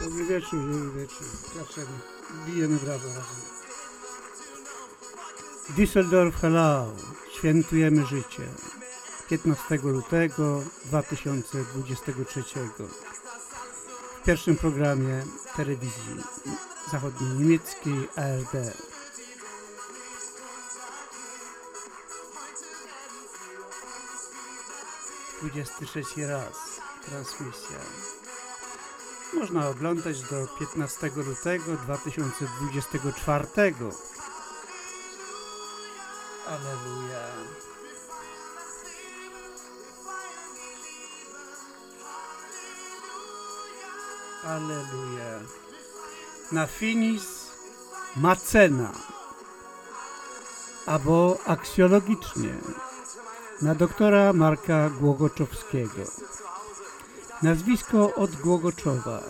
Dobry wieczór, dobry wieczór. Klaczemy. Bijemy brawo razem. Düsseldorf Hello. Świętujemy życie. 15 lutego 2023. W pierwszym programie telewizji zachodniej niemieckiej ARD. Dwudziesty trzeci raz transmisja. Można oglądać do 15 lutego 2024. Aleluja. Aleluja. Na finis macena. Albo aksjologicznie na doktora Marka Głogoczowskiego. Nazwisko od Głogoczowa.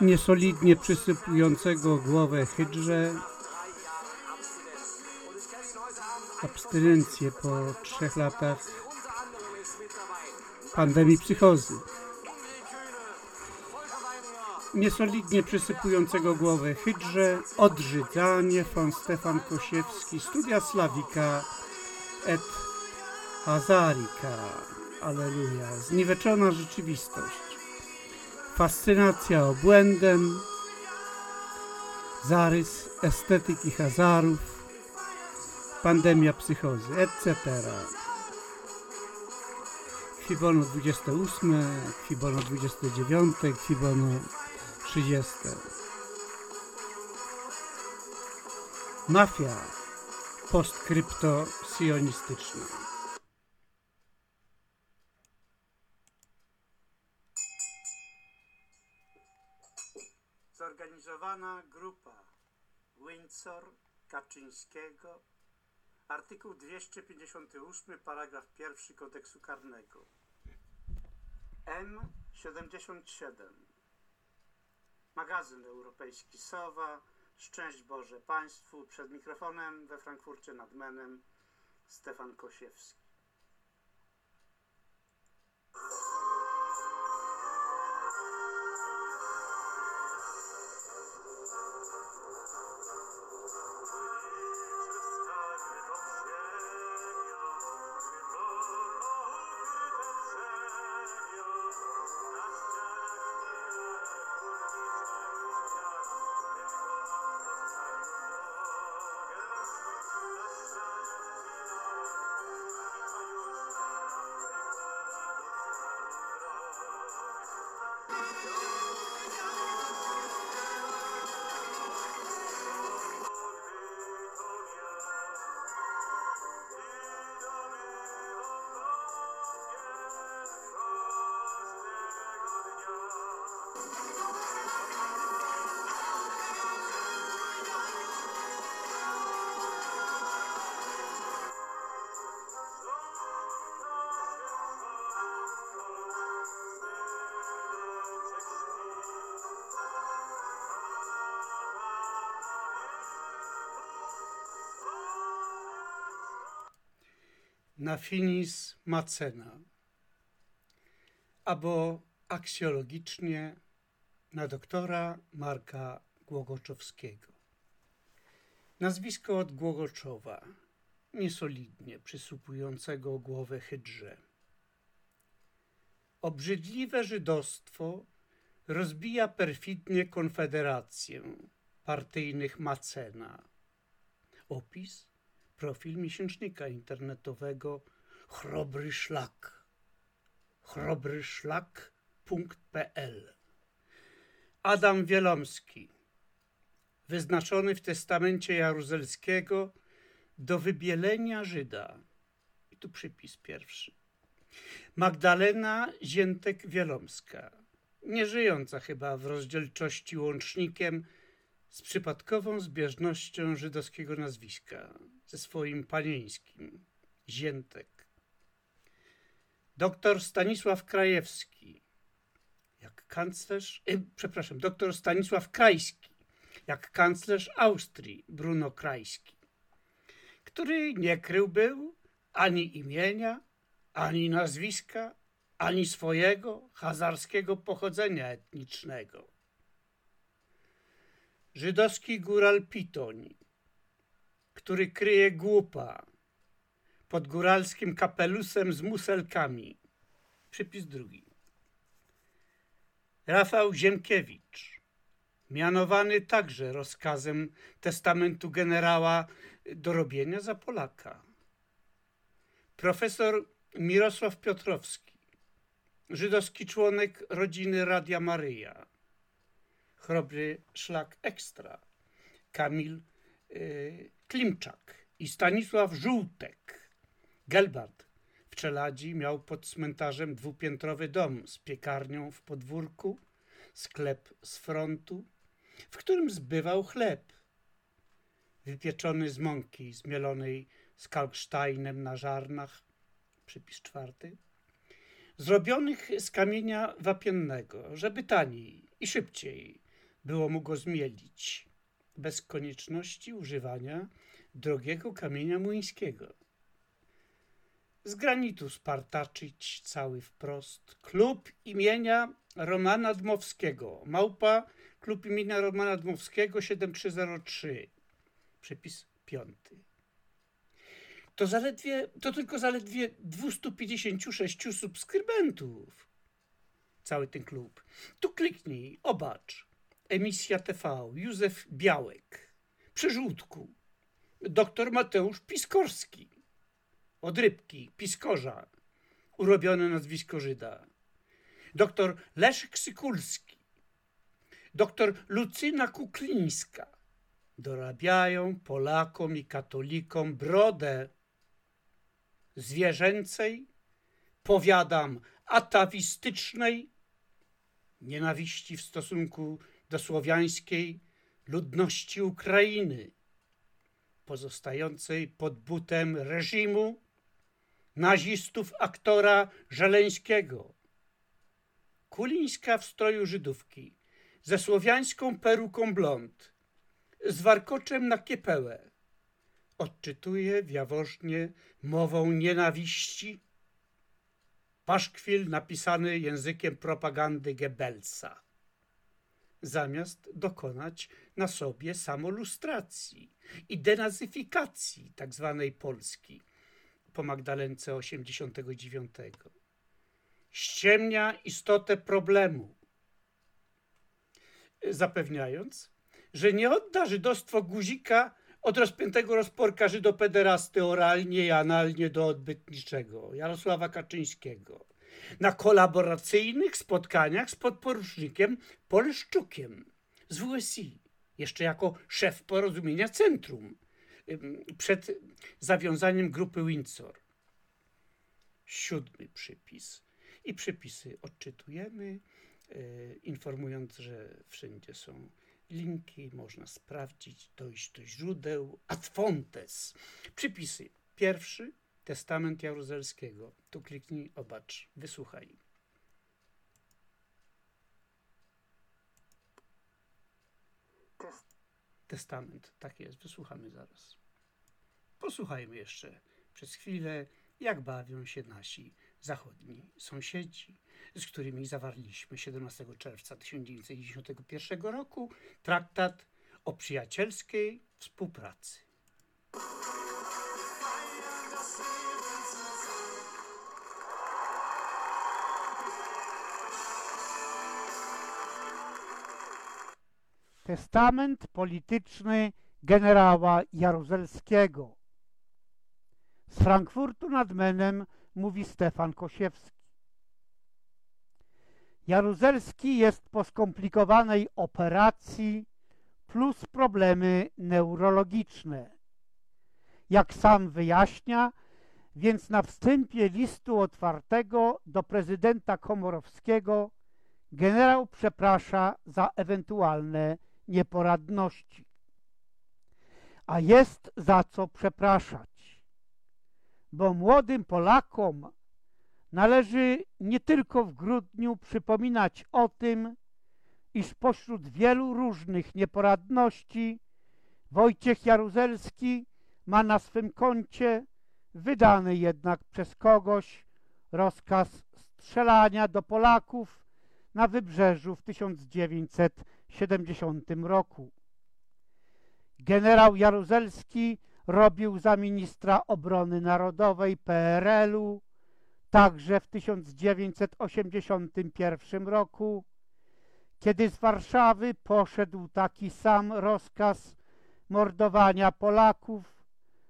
Niesolidnie przysypującego głowę hydrze. Abstynencję po trzech latach pandemii psychozy. Niesolidnie przysypującego głowę hydrze. Odrzydzanie von Stefan Kosiewski. Studia Slawika et Hazarika. Aleluja. Zniweczona rzeczywistość. Fascynacja obłędem. Zarys estetyki Hazarów. Pandemia psychozy, etc. Kwibono 28, Kwibono 29, Kwibono 30. Mafia postkrypto-sionistyczna. Zorganizowana grupa Windsor Kaczyńskiego Artykuł 258, paragraf 1 kodeksu karnego. M77. Magazyn Europejski Sowa. Szczęść Boże Państwu. Przed mikrofonem we Frankfurcie nad Menem Stefan Kosiewski. Na finis macena, albo aksjologicznie na doktora Marka Głogoczowskiego. Nazwisko od Głogoczowa, niesolidnie przysupującego głowę hydrze. Obrzydliwe żydostwo rozbija perfidnie konfederację partyjnych macena. Opis – profil miesięcznika internetowego Chrobry Szlak. chrobryszlak.pl Adam Wielomski, wyznaczony w testamencie jaruzelskiego do wybielenia Żyda. I tu przypis pierwszy. Magdalena Ziętek-Wielomska, nieżyjąca chyba w rozdzielczości łącznikiem z przypadkową zbieżnością żydowskiego nazwiska swoim panieńskim, Ziętek. Doktor Stanisław Krajewski, jak kanclerz, e, przepraszam, doktor Stanisław Krajski, jak kanclerz Austrii Bruno Krajski, który nie krył był ani imienia, ani nazwiska, ani swojego hazarskiego pochodzenia etnicznego. Żydowski góral Pitoń, który kryje głupa pod góralskim kapelusem z muselkami. Przypis drugi. Rafał Ziemkiewicz, mianowany także rozkazem testamentu generała do robienia za Polaka. Profesor Mirosław Piotrowski, żydowski członek rodziny Radia Maryja. Chrobry Szlak Ekstra, Kamil yy, Klimczak i Stanisław Żółtek. Gelbart w Czeladzi miał pod cmentarzem dwupiętrowy dom z piekarnią w podwórku, sklep z frontu, w którym zbywał chleb, wypieczony z mąki zmielonej z kalksteinem na żarnach, przypis czwarty, zrobionych z kamienia wapiennego, żeby taniej i szybciej było mu go zmielić, bez konieczności używania drogiego kamienia młyńskiego. Z granitu spartaczyć cały wprost. Klub imienia Romana Dmowskiego. Małpa, klub imienia Romana Dmowskiego 73. Przepis piąty. To zaledwie, to tylko zaledwie 256 subskrybentów. Cały ten klub. Tu kliknij, obacz. Emisja TV, Józef Białek. Przerzutku. Doktor Mateusz Piskorski. Od rybki, piskorza. Urobione nazwisko Żyda. Doktor Leszek Sykulski. Doktor Lucyna Kuklińska. Dorabiają Polakom i katolikom brodę zwierzęcej, powiadam, atawistycznej, nienawiści w stosunku do słowiańskiej ludności Ukrainy, pozostającej pod butem reżimu nazistów aktora Żeleńskiego. Kulińska w stroju Żydówki, ze słowiańską peruką blond, z warkoczem na kiepełę, odczytuje wiawożnie mową nienawiści paszkwil napisany językiem propagandy Goebbelsa, zamiast dokonać na sobie samolustracji i denazyfikacji tzw. Tak Polski po Magdalence 89. Ściemnia istotę problemu, zapewniając, że nie odda żydostwo guzika od rozpiętego rozporka żydopederasty oralnie i analnie do odbytniczego Jarosława Kaczyńskiego. Na kolaboracyjnych spotkaniach z podporucznikiem Polszczukiem z WSI, jeszcze jako szef porozumienia Centrum, przed zawiązaniem grupy Windsor. Siódmy przypis. I przypisy odczytujemy, e, informując, że wszędzie są linki, można sprawdzić, dojść do źródeł. Ad fontes. Przypisy. Pierwszy, Testament Jaruzelskiego. Tu kliknij, obacz, wysłuchaj. Testament, tak jest, wysłuchamy zaraz. Posłuchajmy jeszcze przez chwilę, jak bawią się nasi zachodni sąsiedzi, z którymi zawarliśmy 17 czerwca 1991 roku traktat o przyjacielskiej współpracy. Testament polityczny generała Jaruzelskiego. Z Frankfurtu nad Menem mówi Stefan Kosiewski. Jaruzelski jest po skomplikowanej operacji plus problemy neurologiczne. Jak sam wyjaśnia, więc na wstępie listu otwartego do prezydenta Komorowskiego generał przeprasza za ewentualne nieporadności. A jest za co przepraszać, bo młodym Polakom należy nie tylko w grudniu przypominać o tym, iż pośród wielu różnych nieporadności Wojciech Jaruzelski ma na swym koncie wydany jednak przez kogoś rozkaz strzelania do Polaków na wybrzeżu w 1970 roku. Generał Jaruzelski robił za ministra obrony narodowej PRL-u także w 1981 roku, kiedy z Warszawy poszedł taki sam rozkaz mordowania Polaków,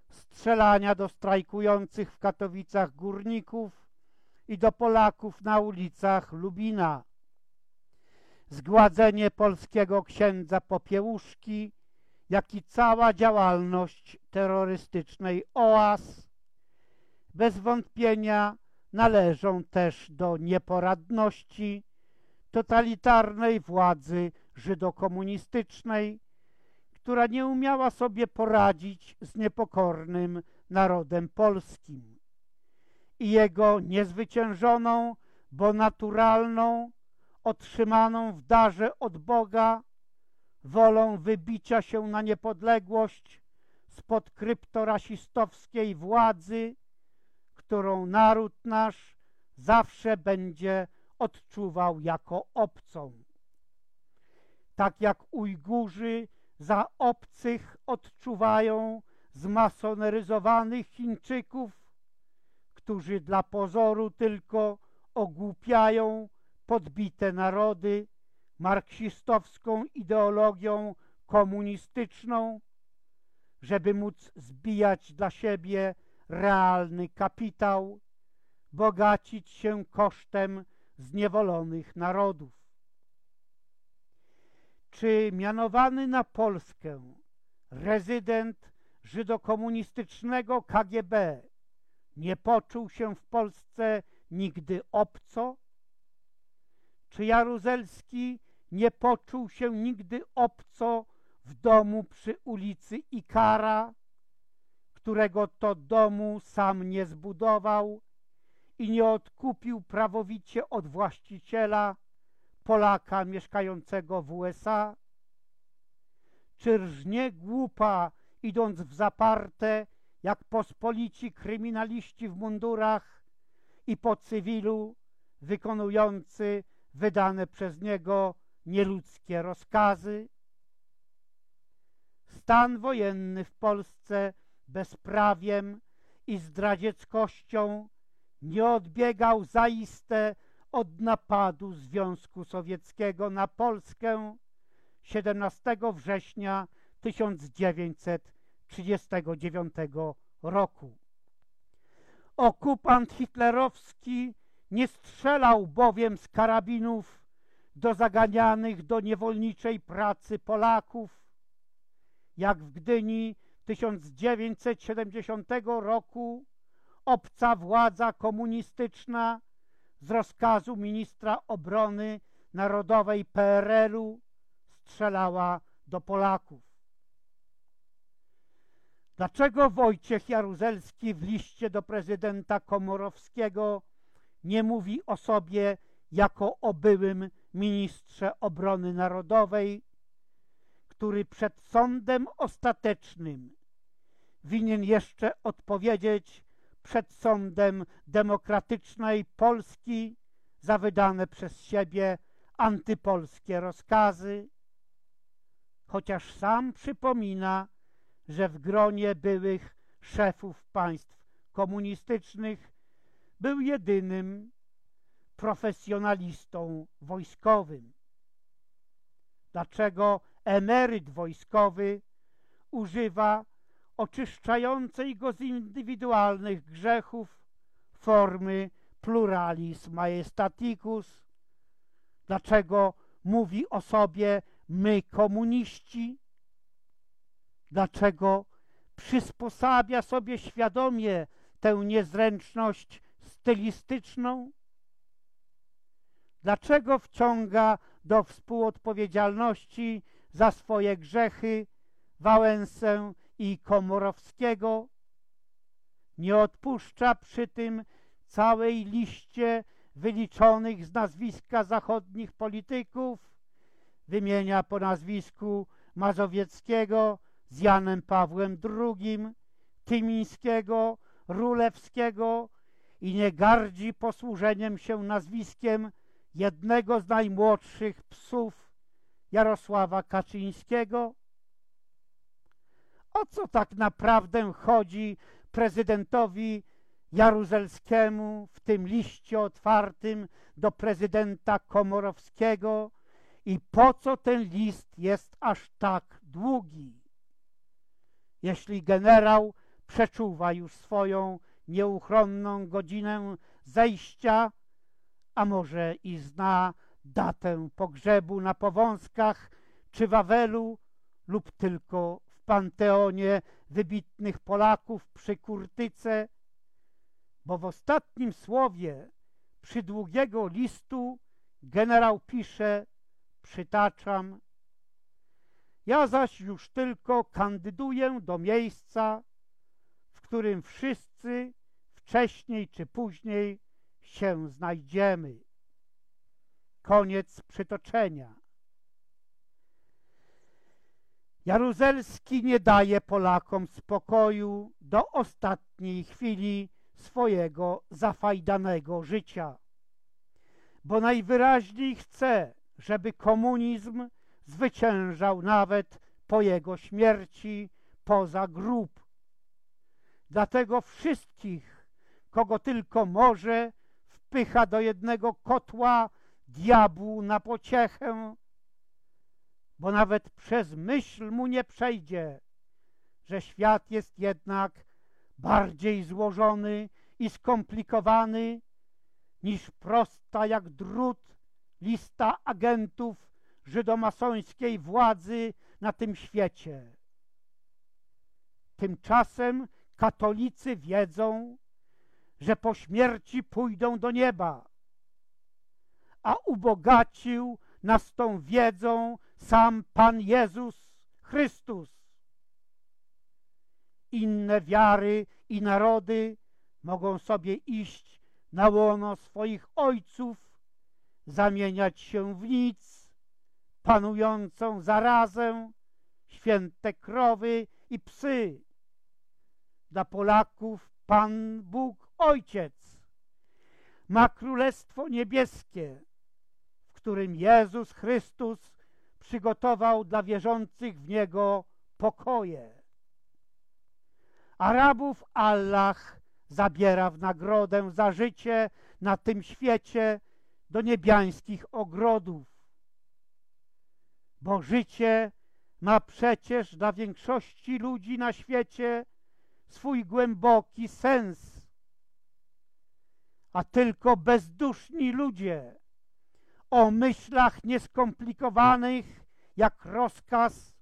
strzelania do strajkujących w Katowicach górników i do Polaków na ulicach Lubina. Zgładzenie polskiego księdza Popiełuszki, jak i cała działalność terrorystycznej OAS bez wątpienia należą też do nieporadności totalitarnej władzy żydokomunistycznej, która nie umiała sobie poradzić z niepokornym narodem polskim i jego niezwyciężoną, bo naturalną, otrzymaną w darze od Boga wolą wybicia się na niepodległość spod kryptorasistowskiej władzy, którą naród nasz zawsze będzie odczuwał jako obcą. Tak jak Ujgurzy za obcych odczuwają zmasoneryzowanych Chińczyków, którzy dla pozoru tylko ogłupiają podbite narody marksistowską ideologią komunistyczną, żeby móc zbijać dla siebie realny kapitał, bogacić się kosztem zniewolonych narodów. Czy mianowany na Polskę rezydent żydokomunistycznego KGB nie poczuł się w Polsce nigdy obco? Czy Jaruzelski nie poczuł się nigdy obco w domu przy ulicy Ikara, którego to domu sam nie zbudował i nie odkupił prawowicie od właściciela Polaka mieszkającego w USA? Czy rżnie głupa, idąc w zaparte, jak pospolici kryminaliści w mundurach i po cywilu, wykonujący wydane przez niego nieludzkie rozkazy? Stan wojenny w Polsce bezprawiem i zdradzieckością nie odbiegał zaiste od napadu Związku Sowieckiego na Polskę 17 września 1939 roku. Okupant hitlerowski nie strzelał bowiem z karabinów do zaganianych do niewolniczej pracy Polaków, jak w Gdyni 1970 roku obca władza komunistyczna z rozkazu ministra obrony narodowej PRL-u strzelała do Polaków. Dlaczego Wojciech Jaruzelski w liście do prezydenta Komorowskiego nie mówi o sobie jako o byłym ministrze obrony narodowej, który przed sądem ostatecznym winien jeszcze odpowiedzieć przed sądem demokratycznej Polski za wydane przez siebie antypolskie rozkazy, chociaż sam przypomina, że w gronie byłych szefów państw komunistycznych był jedynym profesjonalistą wojskowym. Dlaczego emeryt wojskowy używa oczyszczającej go z indywidualnych grzechów formy pluralis majestaticus? Dlaczego mówi o sobie my komuniści? Dlaczego przysposabia sobie świadomie tę niezręczność stylistyczną? Dlaczego wciąga do współodpowiedzialności za swoje grzechy Wałęsę i Komorowskiego? Nie odpuszcza przy tym całej liście wyliczonych z nazwiska zachodnich polityków, wymienia po nazwisku Mazowieckiego z Janem Pawłem II, Tymińskiego, Rulewskiego i nie gardzi posłużeniem się nazwiskiem jednego z najmłodszych psów Jarosława Kaczyńskiego? O co tak naprawdę chodzi prezydentowi Jaruzelskiemu w tym liście otwartym do prezydenta Komorowskiego i po co ten list jest aż tak długi? Jeśli generał przeczuwa już swoją nieuchronną godzinę zejścia, a może i zna datę pogrzebu na Powązkach czy Wawelu lub tylko w Panteonie wybitnych Polaków przy Kurtyce, bo w ostatnim słowie przydługiego listu generał pisze, przytaczam, ja zaś już tylko kandyduję do miejsca, którym wszyscy wcześniej czy później się znajdziemy. Koniec przytoczenia. Jaruzelski nie daje Polakom spokoju do ostatniej chwili swojego zafajdanego życia, bo najwyraźniej chce, żeby komunizm zwyciężał nawet po jego śmierci poza grób. Dlatego wszystkich, kogo tylko może, wpycha do jednego kotła diabłu na pociechę, bo nawet przez myśl mu nie przejdzie, że świat jest jednak bardziej złożony i skomplikowany niż prosta jak drut lista agentów żydomasońskiej władzy na tym świecie. Tymczasem katolicy wiedzą, że po śmierci pójdą do nieba, a ubogacił nas tą wiedzą sam Pan Jezus Chrystus. Inne wiary i narody mogą sobie iść na łono swoich ojców, zamieniać się w nic, panującą zarazę, święte krowy i psy. Dla Polaków Pan Bóg Ojciec ma Królestwo Niebieskie, w którym Jezus Chrystus przygotował dla wierzących w Niego pokoje. Arabów Allah zabiera w nagrodę za życie na tym świecie do niebiańskich ogrodów. Bo życie ma przecież dla większości ludzi na świecie swój głęboki sens. A tylko bezduszni ludzie o myślach nieskomplikowanych jak rozkaz,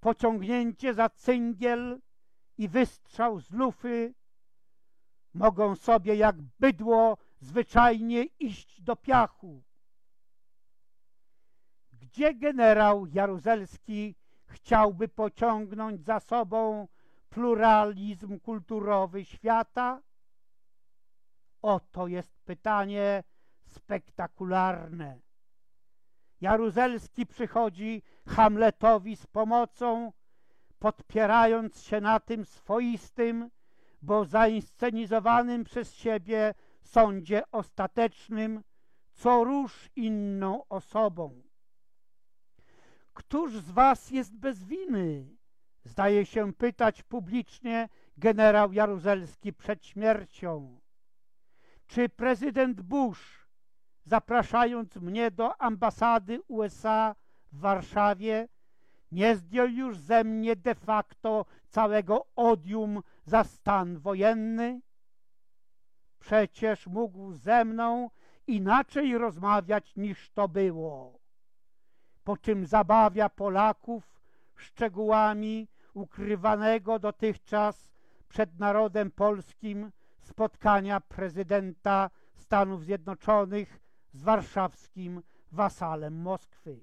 pociągnięcie za cyngiel i wystrzał z lufy mogą sobie jak bydło zwyczajnie iść do piachu. Gdzie generał Jaruzelski chciałby pociągnąć za sobą pluralizm kulturowy świata? Oto jest pytanie spektakularne. Jaruzelski przychodzi Hamletowi z pomocą, podpierając się na tym swoistym, bo zainscenizowanym przez siebie sądzie ostatecznym, co róż inną osobą. Któż z was jest bez winy? Zdaje się pytać publicznie generał Jaruzelski przed śmiercią. Czy prezydent Bush, zapraszając mnie do ambasady USA w Warszawie, nie zdjął już ze mnie de facto całego odium za stan wojenny? Przecież mógł ze mną inaczej rozmawiać niż to było. Po czym zabawia Polaków szczegółami ukrywanego dotychczas przed narodem polskim spotkania prezydenta Stanów Zjednoczonych z warszawskim wasalem Moskwy.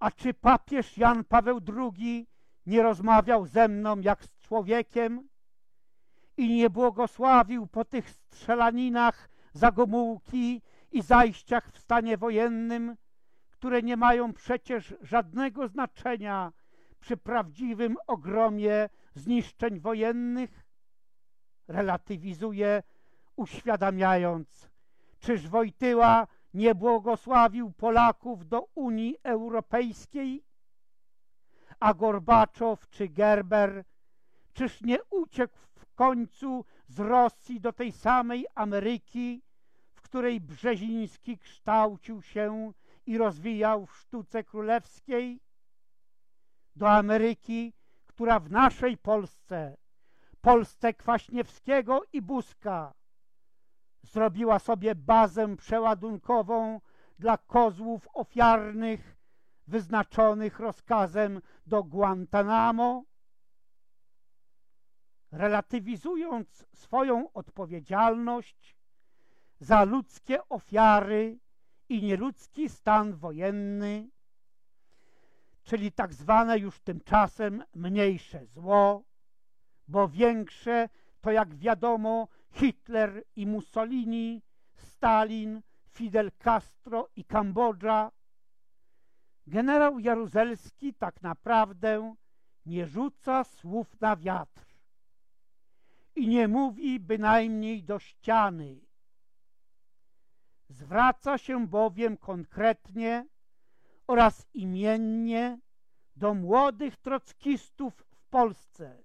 A czy papież Jan Paweł II nie rozmawiał ze mną jak z człowiekiem i nie błogosławił po tych strzelaninach za Gomułki i zajściach w stanie wojennym, które nie mają przecież żadnego znaczenia przy prawdziwym ogromie zniszczeń wojennych? relatywizuje, uświadamiając, czyż Wojtyła nie błogosławił Polaków do Unii Europejskiej? A Gorbaczow czy Gerber, czyż nie uciekł w końcu z Rosji do tej samej Ameryki, w której Brzeziński kształcił się i rozwijał w sztuce królewskiej? Do Ameryki, która w naszej Polsce, Polsce Kwaśniewskiego i Buzka, zrobiła sobie bazę przeładunkową dla kozłów ofiarnych wyznaczonych rozkazem do Guantanamo? Relatywizując swoją odpowiedzialność za ludzkie ofiary i nieludzki stan wojenny, czyli tak zwane już tymczasem mniejsze zło, bo większe to jak wiadomo Hitler i Mussolini, Stalin, Fidel Castro i Kambodża, generał Jaruzelski tak naprawdę nie rzuca słów na wiatr i nie mówi bynajmniej do ściany. Zwraca się bowiem konkretnie oraz imiennie do młodych trockistów w Polsce,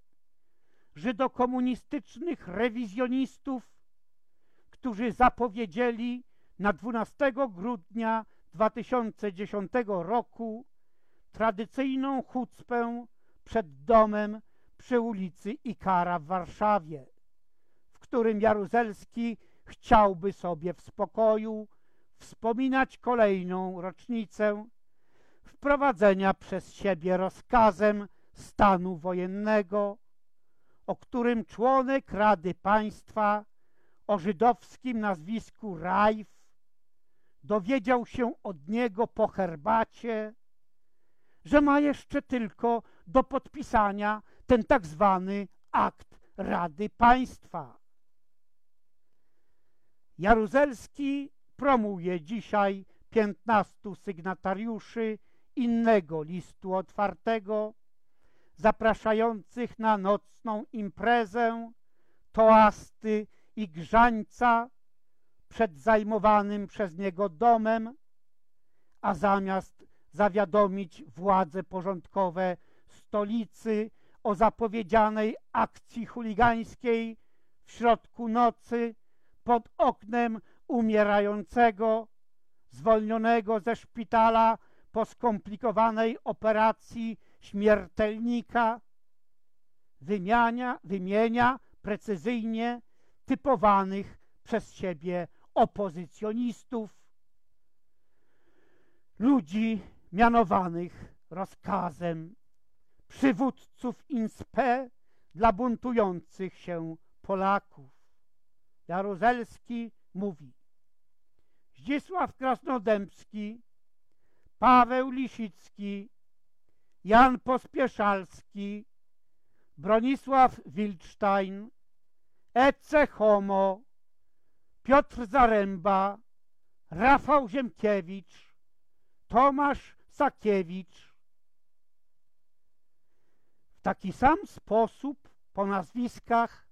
żydokomunistycznych rewizjonistów, którzy zapowiedzieli na 12 grudnia 2010 roku tradycyjną chucpę przed domem przy ulicy Ikara w Warszawie, w którym Jaruzelski chciałby sobie w spokoju wspominać kolejną rocznicę wprowadzenia przez siebie rozkazem stanu wojennego o którym członek Rady Państwa o żydowskim nazwisku Rajf dowiedział się od niego po herbacie, że ma jeszcze tylko do podpisania ten tak zwany akt Rady Państwa. Jaruzelski promuje dzisiaj 15 sygnatariuszy innego listu otwartego, zapraszających na nocną imprezę, toasty i grzańca przed zajmowanym przez niego domem, a zamiast zawiadomić władze porządkowe stolicy o zapowiedzianej akcji chuligańskiej w środku nocy pod oknem umierającego, zwolnionego ze szpitala po skomplikowanej operacji śmiertelnika wymiania, wymienia precyzyjnie typowanych przez siebie opozycjonistów, ludzi mianowanych rozkazem przywódców inspe dla buntujących się Polaków. Jaruzelski mówi Zdzisław Krasnodębski, Paweł Lisicki, Jan Pospieszalski, Bronisław Wildstein, Ece Homo, Piotr Zaręba, Rafał Ziemkiewicz, Tomasz Sakiewicz. W taki sam sposób po nazwiskach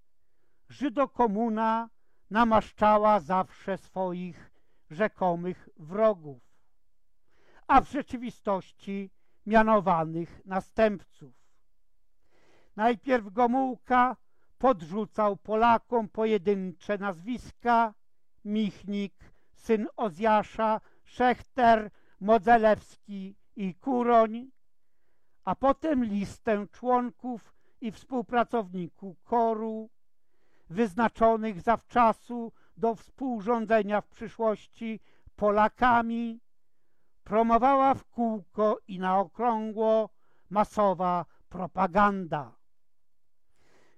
Żydokomuna namaszczała zawsze swoich rzekomych wrogów, a w rzeczywistości mianowanych następców. Najpierw Gomułka podrzucał Polakom pojedyncze nazwiska. Michnik, syn Ozjasza, Szechter, Modzelewski i Kuroń, a potem listę członków i współpracowników koru wyznaczonych zawczasu do współrządzenia w przyszłości Polakami promowała w kółko i na okrągło masowa propaganda.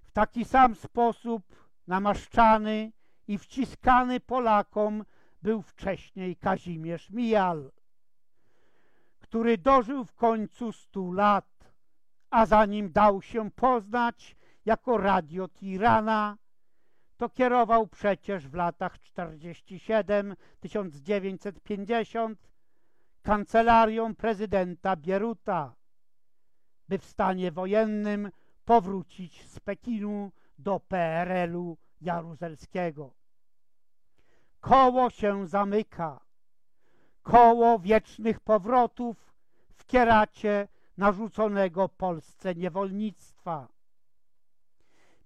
W taki sam sposób namaszczany i wciskany Polakom był wcześniej Kazimierz Mijal, który dożył w końcu stu lat, a zanim dał się poznać jako radio tirana, to kierował przecież w latach 47-1950 kancelarią prezydenta Bieruta, by w stanie wojennym powrócić z Pekinu do PRL-u Jaruzelskiego. Koło się zamyka, koło wiecznych powrotów w kieracie narzuconego Polsce niewolnictwa.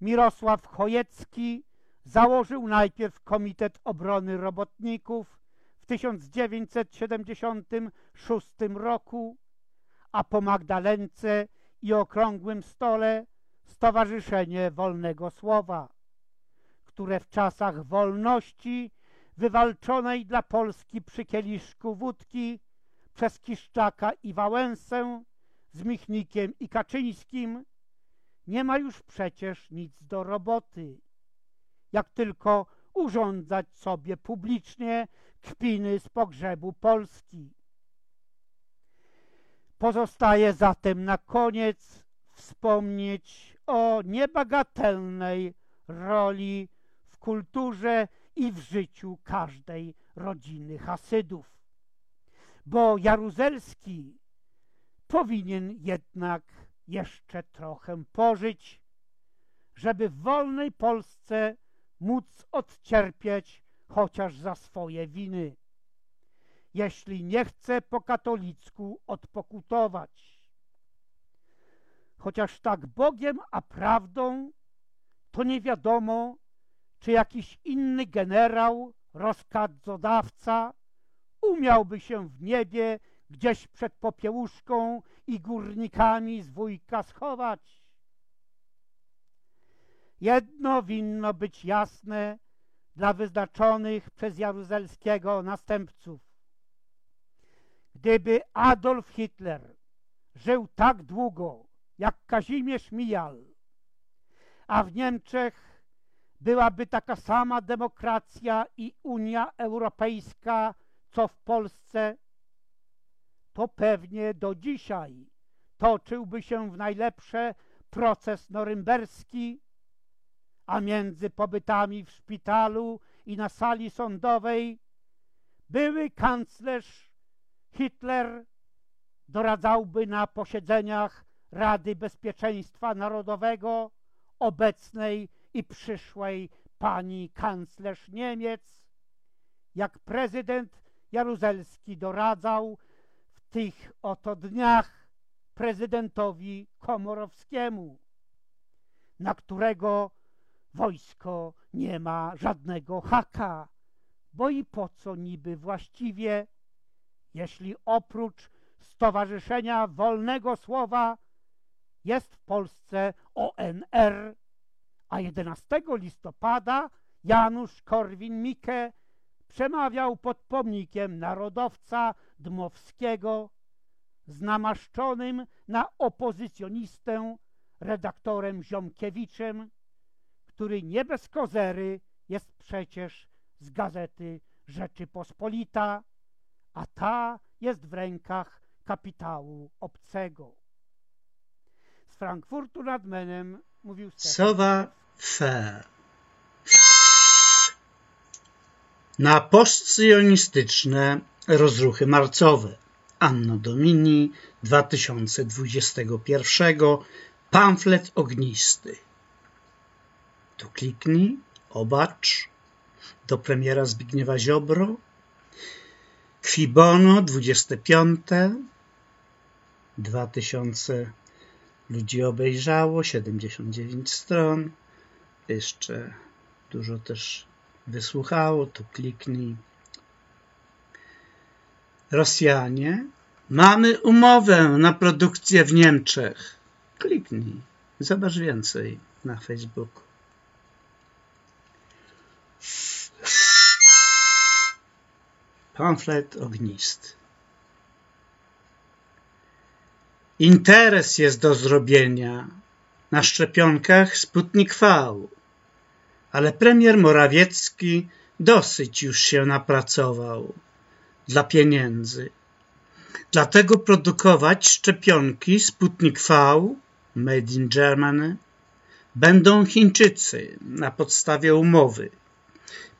Mirosław Chojecki założył najpierw Komitet Obrony Robotników 1976 roku, a po Magdalence i Okrągłym Stole Stowarzyszenie Wolnego Słowa, które w czasach wolności wywalczonej dla Polski przy kieliszku wódki przez Kiszczaka i Wałęsę z Michnikiem i Kaczyńskim nie ma już przecież nic do roboty, jak tylko urządzać sobie publicznie kpiny z pogrzebu Polski. Pozostaje zatem na koniec wspomnieć o niebagatelnej roli w kulturze i w życiu każdej rodziny Hasydów. Bo Jaruzelski powinien jednak jeszcze trochę pożyć, żeby w wolnej Polsce móc odcierpieć chociaż za swoje winy, jeśli nie chce po katolicku odpokutować. Chociaż tak Bogiem a prawdą, to nie wiadomo, czy jakiś inny generał, rozkadzodawca umiałby się w niebie gdzieś przed popiełuszką i górnikami z wujka schować. Jedno winno być jasne dla wyznaczonych przez Jaruzelskiego następców. Gdyby Adolf Hitler żył tak długo jak Kazimierz Mijal, a w Niemczech byłaby taka sama demokracja i Unia Europejska, co w Polsce, to pewnie do dzisiaj toczyłby się w najlepsze proces norymberski, a między pobytami w szpitalu i na sali sądowej były kanclerz Hitler doradzałby na posiedzeniach Rady Bezpieczeństwa Narodowego obecnej i przyszłej pani kanclerz Niemiec, jak prezydent Jaruzelski doradzał w tych oto dniach prezydentowi Komorowskiemu, na którego wojsko nie ma żadnego haka, bo i po co niby właściwie, jeśli oprócz Stowarzyszenia Wolnego Słowa jest w Polsce ONR, a 11 listopada Janusz Korwin-Mikke przemawiał pod pomnikiem narodowca Dmowskiego z namaszczonym na opozycjonistę redaktorem Ziomkiewiczem, który nie bez kozery jest przecież z gazety Rzeczypospolita, a ta jest w rękach kapitału obcego. Z Frankfurtu nad Menem mówił. Sowa Fe. Na postsyjonistyczne rozruchy marcowe. Anno Domini 2021 Pamflet ognisty. Tu kliknij, obacz. Do premiera Zbigniewa Ziobro. Kwibono 25 2000 ludzi obejrzało, 79 stron. Jeszcze dużo też wysłuchało, tu kliknij. Rosjanie, mamy umowę na produkcję w Niemczech. Kliknij, zobacz więcej na Facebooku. Pamflet ognisty. Interes jest do zrobienia na szczepionkach Sputnik V, ale premier Morawiecki dosyć już się napracował dla pieniędzy. Dlatego produkować szczepionki Sputnik V, made in Germany, będą Chińczycy na podstawie umowy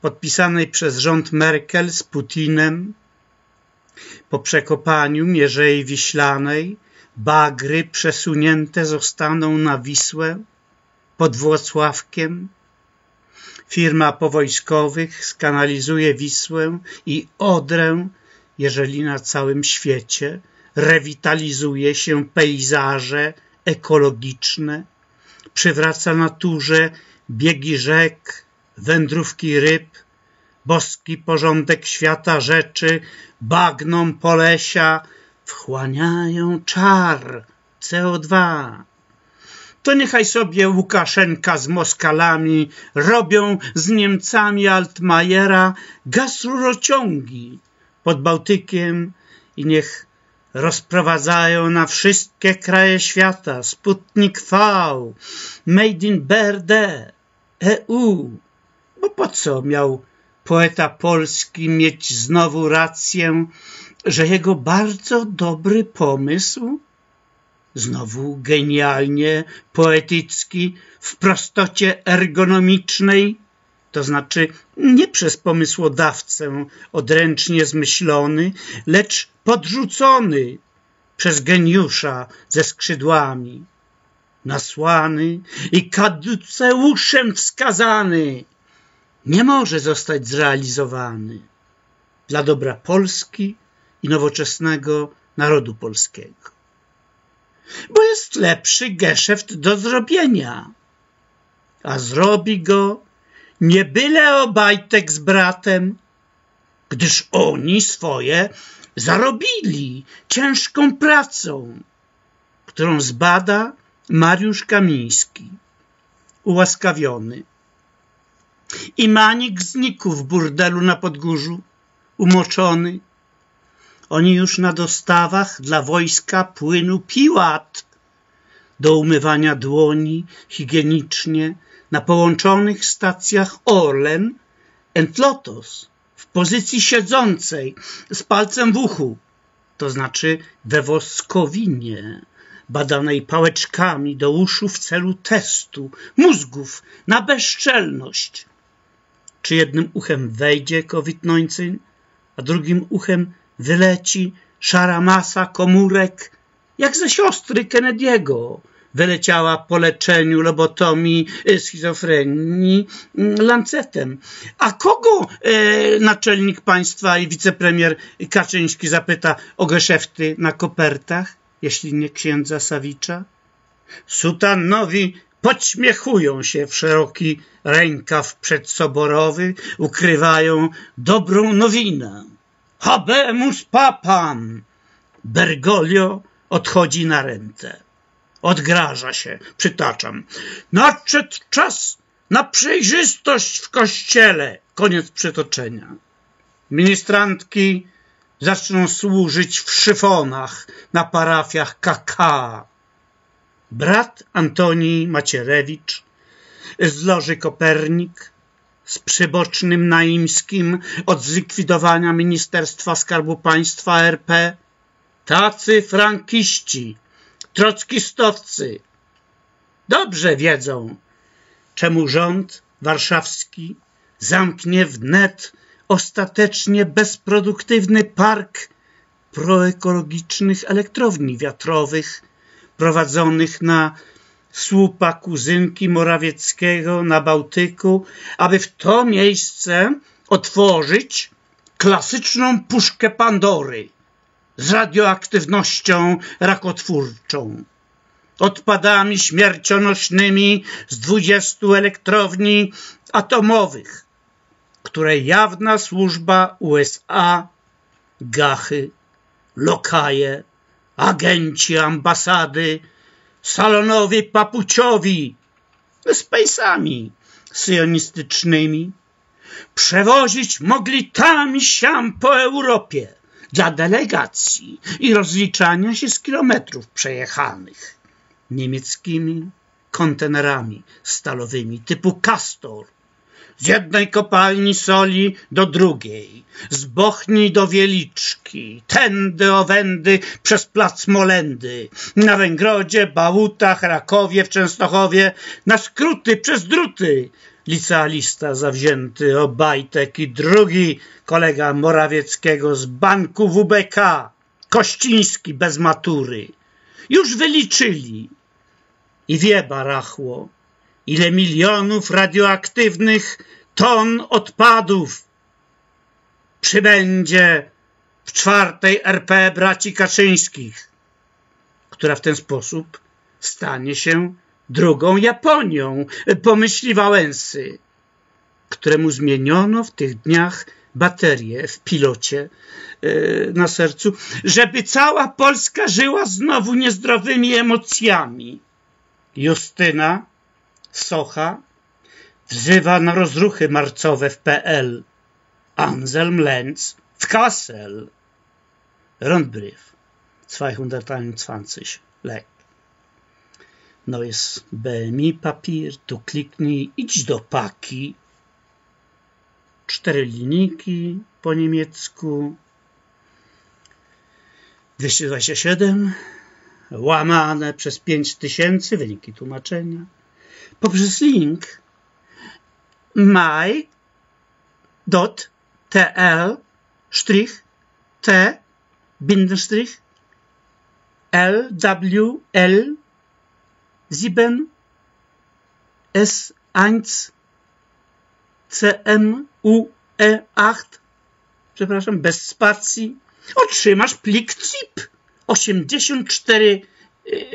podpisanej przez rząd Merkel z Putinem po przekopaniu Mierzei Wiślanej bagry przesunięte zostaną na Wisłę pod Włocławkiem. Firma powojskowych skanalizuje Wisłę i Odrę, jeżeli na całym świecie rewitalizuje się pejzaże ekologiczne, przywraca naturze biegi rzek, wędrówki ryb, boski porządek świata rzeczy, bagnom polesia, wchłaniają czar CO2. To niechaj sobie Łukaszenka z Moskalami robią z Niemcami Altmajera gaz-rurociągi pod Bałtykiem i niech rozprowadzają na wszystkie kraje świata Sputnik V, Made in BRD, EU. Bo po co miał poeta polski mieć znowu rację, że jego bardzo dobry pomysł, znowu genialnie poetycki, w prostocie ergonomicznej, to znaczy nie przez pomysłodawcę odręcznie zmyślony, lecz podrzucony przez geniusza ze skrzydłami, nasłany i kaduceuszem wskazany, nie może zostać zrealizowany dla dobra Polski i nowoczesnego narodu polskiego. Bo jest lepszy geszeft do zrobienia, a zrobi go nie byle Obajtek z bratem, gdyż oni swoje zarobili ciężką pracą, którą zbada Mariusz Kamiński, ułaskawiony. I Manik znikł w burdelu na Podgórzu, umoczony. Oni już na dostawach dla wojska płynu piłat do umywania dłoni higienicznie na połączonych stacjach Orlen and w pozycji siedzącej z palcem w uchu, to znaczy we woskowinie badanej pałeczkami do uszu w celu testu mózgów na bezczelność. Czy jednym uchem wejdzie COVID-19, a drugim uchem wyleci szara masa komórek, jak ze siostry Kennedy'ego, wyleciała po leczeniu lobotomii y, schizofrenii mm, lancetem. A kogo e, naczelnik państwa i wicepremier Kaczyński zapyta o geszefty na kopertach, jeśli nie księdza Sawicza? Sutannowi podśmiechują się w szeroki rękaw przedsoborowy, ukrywają dobrą nowinę. Habemus papam! Bergoglio odchodzi na rentę. Odgraża się, przytaczam. Nadszedł czas na przejrzystość w kościele. Koniec przytoczenia. Ministrantki zaczną służyć w szyfonach na parafiach KK. Brat Antoni Macierewicz z Loży Kopernik z przybocznym naimskim od zlikwidowania Ministerstwa Skarbu Państwa RP. Tacy frankiści trockistowcy dobrze wiedzą, czemu rząd warszawski zamknie wnet ostatecznie bezproduktywny park proekologicznych elektrowni wiatrowych prowadzonych na słupa kuzynki Morawieckiego na Bałtyku, aby w to miejsce otworzyć klasyczną puszkę Pandory – z radioaktywnością rakotwórczą, odpadami śmiercionośnymi z dwudziestu elektrowni atomowych, które jawna służba USA, gachy, lokaje, agenci ambasady, salonowi papuciowi, z syjonistycznymi, przewozić mogli tam i siam po Europie dla delegacji i rozliczania się z kilometrów przejechanych niemieckimi kontenerami stalowymi typu Castor z jednej kopalni soli do drugiej, z Bochni do Wieliczki, tędy owędy przez plac Molendy, na Węgrodzie, Bałutach, Rakowie, w Częstochowie, na skróty przez druty, licealista zawzięty Obajtek i drugi kolega Morawieckiego z banku WBK, Kościński bez matury. Już wyliczyli. I wie barachło, ile milionów radioaktywnych ton odpadów przybędzie w czwartej RP braci Kaczyńskich, która w ten sposób stanie się drugą Japonią, pomyśli Wałęsy, któremu zmieniono w tych dniach baterię w pilocie yy, na sercu, żeby cała Polska żyła znowu niezdrowymi emocjami. Justyna Socha wzywa na rozruchy marcowe w PL. Anselm Lenz w Kassel. Rundbrief 221 Lek. No jest BMI papier, tu kliknij, idź do paki. Cztery linijki po niemiecku. 227 łamane przez 5000 wyniki tłumaczenia poprzez link my.tl sztrich t bindestrich lwl 7 S1 CMUE8 przepraszam, bez spacji. Otrzymasz plik ZIP 84 y,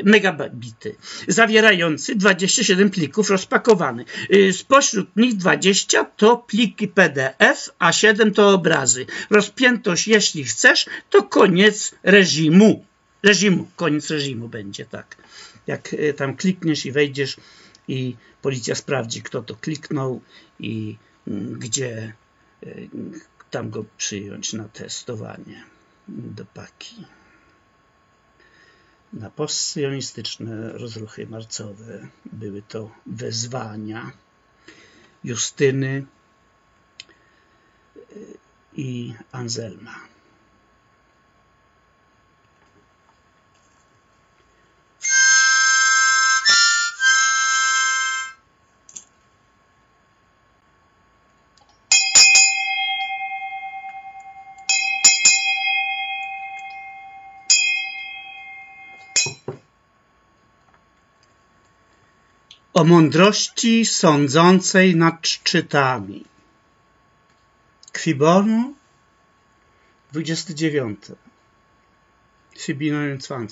megabity, zawierający 27 plików rozpakowanych. Y, spośród nich 20 to pliki PDF, a 7 to obrazy. Rozpiętość, jeśli chcesz, to koniec reżimu. Reżimu, koniec reżimu będzie, tak. Jak y, tam klikniesz i wejdziesz i policja sprawdzi, kto to kliknął i mm, gdzie tam go przyjąć na testowanie do paki na postsyjonistyczne rozruchy marcowe. Były to wezwania Justyny i Anselma. O mądrości sądzącej nad szczytami. Kwibonu 29. 27.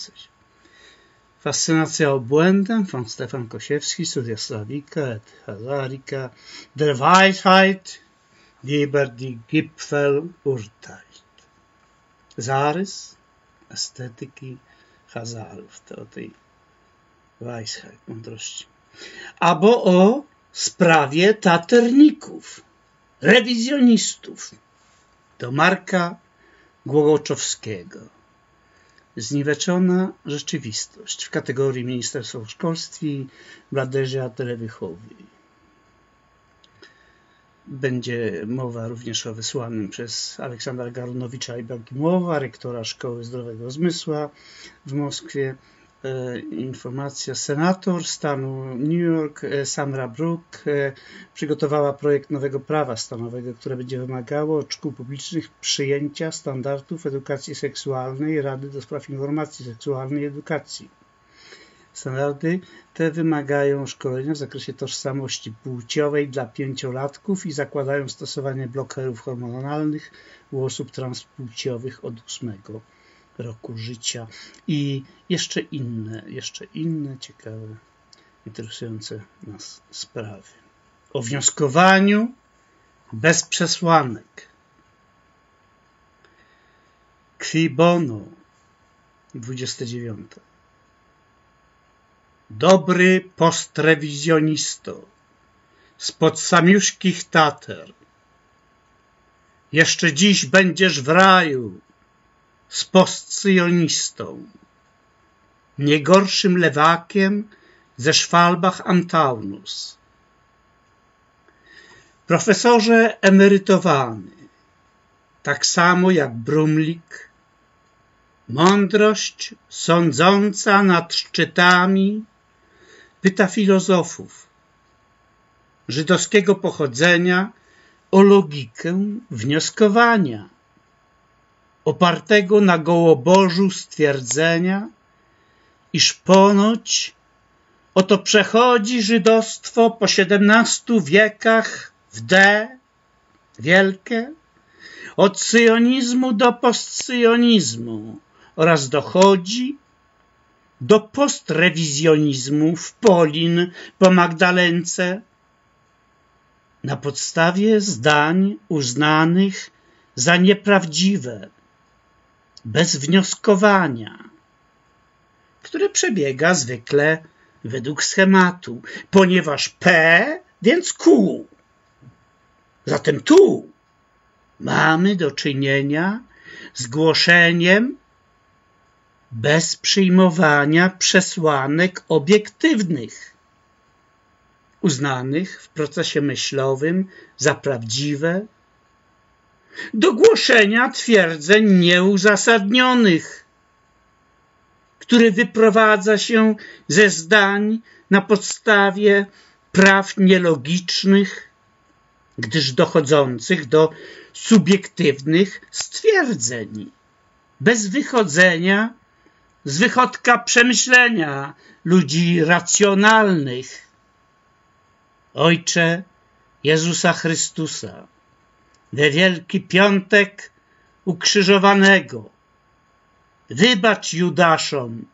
Fascynacja obłędem von Stefan Kosiewski, Studia Slawika et Hazarika, der Weisheit über die Gipfel urteilt. Zarys estetyki Hazarów, to tej Weisheit, mądrości albo o sprawie taterników, rewizjonistów do Marka Głogoczowskiego. Zniweczona rzeczywistość w kategorii Ministerstwa Szkolstwa w Raderze Telewychowej. Będzie mowa również o wysłanym przez Aleksandra Garunowicza i Bagimowa, rektora Szkoły Zdrowego Zmysła w Moskwie, informacja. Senator stanu New York e, Sandra Brook e, przygotowała projekt nowego prawa stanowego, które będzie wymagało od szkół publicznych przyjęcia standardów edukacji seksualnej Rady do Spraw Informacji Seksualnej i Edukacji. Standardy te wymagają szkolenia w zakresie tożsamości płciowej dla pięciolatków i zakładają stosowanie blokerów hormonalnych u osób transpłciowych od ósmego roku życia i jeszcze inne, jeszcze inne ciekawe, interesujące nas sprawy. O wnioskowaniu bez przesłanek. Qui bono 29. Dobry postrewizjonisto spod samiuszkich Tater. Jeszcze dziś będziesz w raju, z postsyjonistą, nie gorszym lewakiem ze Szwalbach am Taunus. Profesorze emerytowany, tak samo jak Brumlik, mądrość sądząca nad szczytami pyta filozofów żydowskiego pochodzenia o logikę wnioskowania opartego na gołobożu stwierdzenia, iż ponoć oto przechodzi żydostwo po siedemnastu wiekach w D wielkie, od syjonizmu do postsyjonizmu oraz dochodzi do postrewizjonizmu w Polin po Magdalence na podstawie zdań uznanych za nieprawdziwe, bez wnioskowania, które przebiega zwykle według schematu, ponieważ P, więc Q. Zatem tu mamy do czynienia z głoszeniem bez przyjmowania przesłanek obiektywnych, uznanych w procesie myślowym za prawdziwe, do głoszenia twierdzeń nieuzasadnionych, który wyprowadza się ze zdań na podstawie praw nielogicznych, gdyż dochodzących do subiektywnych stwierdzeń, bez wychodzenia z wychodka przemyślenia ludzi racjonalnych. Ojcze Jezusa Chrystusa, Wielki Piątek ukrzyżowanego, wybacz Judaszom,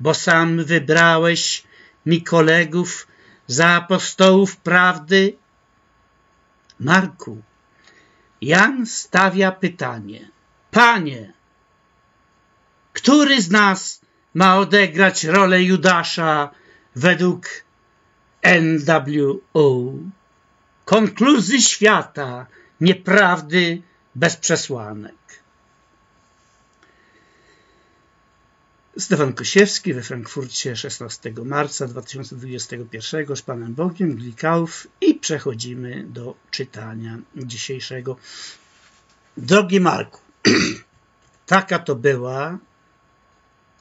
bo sam wybrałeś mi kolegów za apostołów prawdy. Marku, Jan stawia pytanie. Panie, który z nas ma odegrać rolę Judasza według NWO? Konkluzji świata, nieprawdy bez przesłanek. Stefan Kosiewski we Frankfurcie 16 marca 2021 z Panem Bogiem, Glikaów i przechodzimy do czytania dzisiejszego. Drogi Marku, taka to była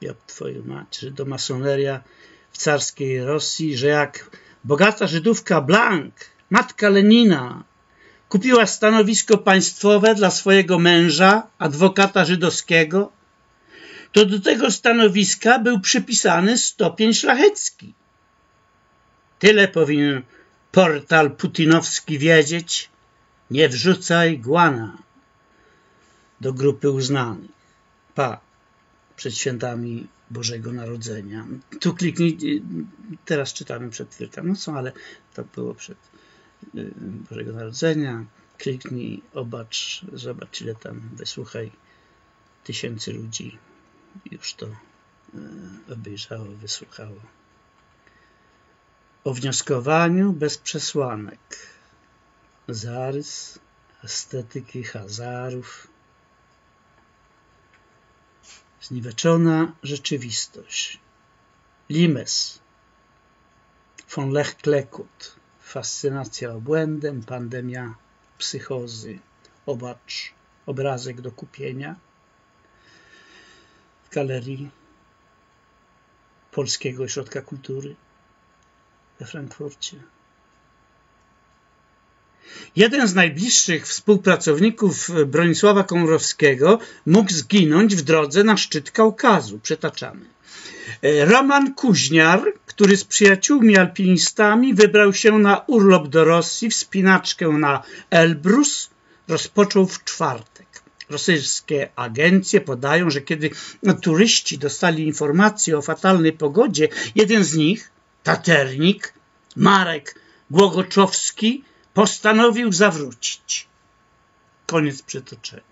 ja twoją mać, żydomasoneria w carskiej Rosji, że jak bogata Żydówka Blank, matka Lenina, kupiła stanowisko państwowe dla swojego męża, adwokata żydowskiego, to do tego stanowiska był przypisany stopień szlachecki. Tyle powinien portal putinowski wiedzieć. Nie wrzucaj guana do grupy uznanych. Pa przed świętami Bożego Narodzenia. Tu kliknij, teraz czytamy przed Wielkanocą, ale to było przed y, Bożego Narodzenia. Kliknij, obacz, zobacz ile tam, wysłuchaj, tysięcy ludzi już to y, obejrzało, wysłuchało. O wnioskowaniu bez przesłanek. Zarys estetyki Hazarów, Zniweczona rzeczywistość. Limes. Von Lech Klekut. Fascynacja obłędem, pandemia psychozy. Obacz obrazek do kupienia w galerii Polskiego Ośrodka Kultury we Frankfurcie. Jeden z najbliższych współpracowników Bronisława Komorowskiego mógł zginąć w drodze na szczyt Kaukazu. Przetaczamy. Roman Kuźniar, który z przyjaciółmi alpinistami wybrał się na urlop do Rosji, wspinaczkę na Elbrus, rozpoczął w czwartek. Rosyjskie agencje podają, że kiedy turyści dostali informację o fatalnej pogodzie, jeden z nich, taternik Marek Głogoczowski, postanowił zawrócić. Koniec przytoczenia.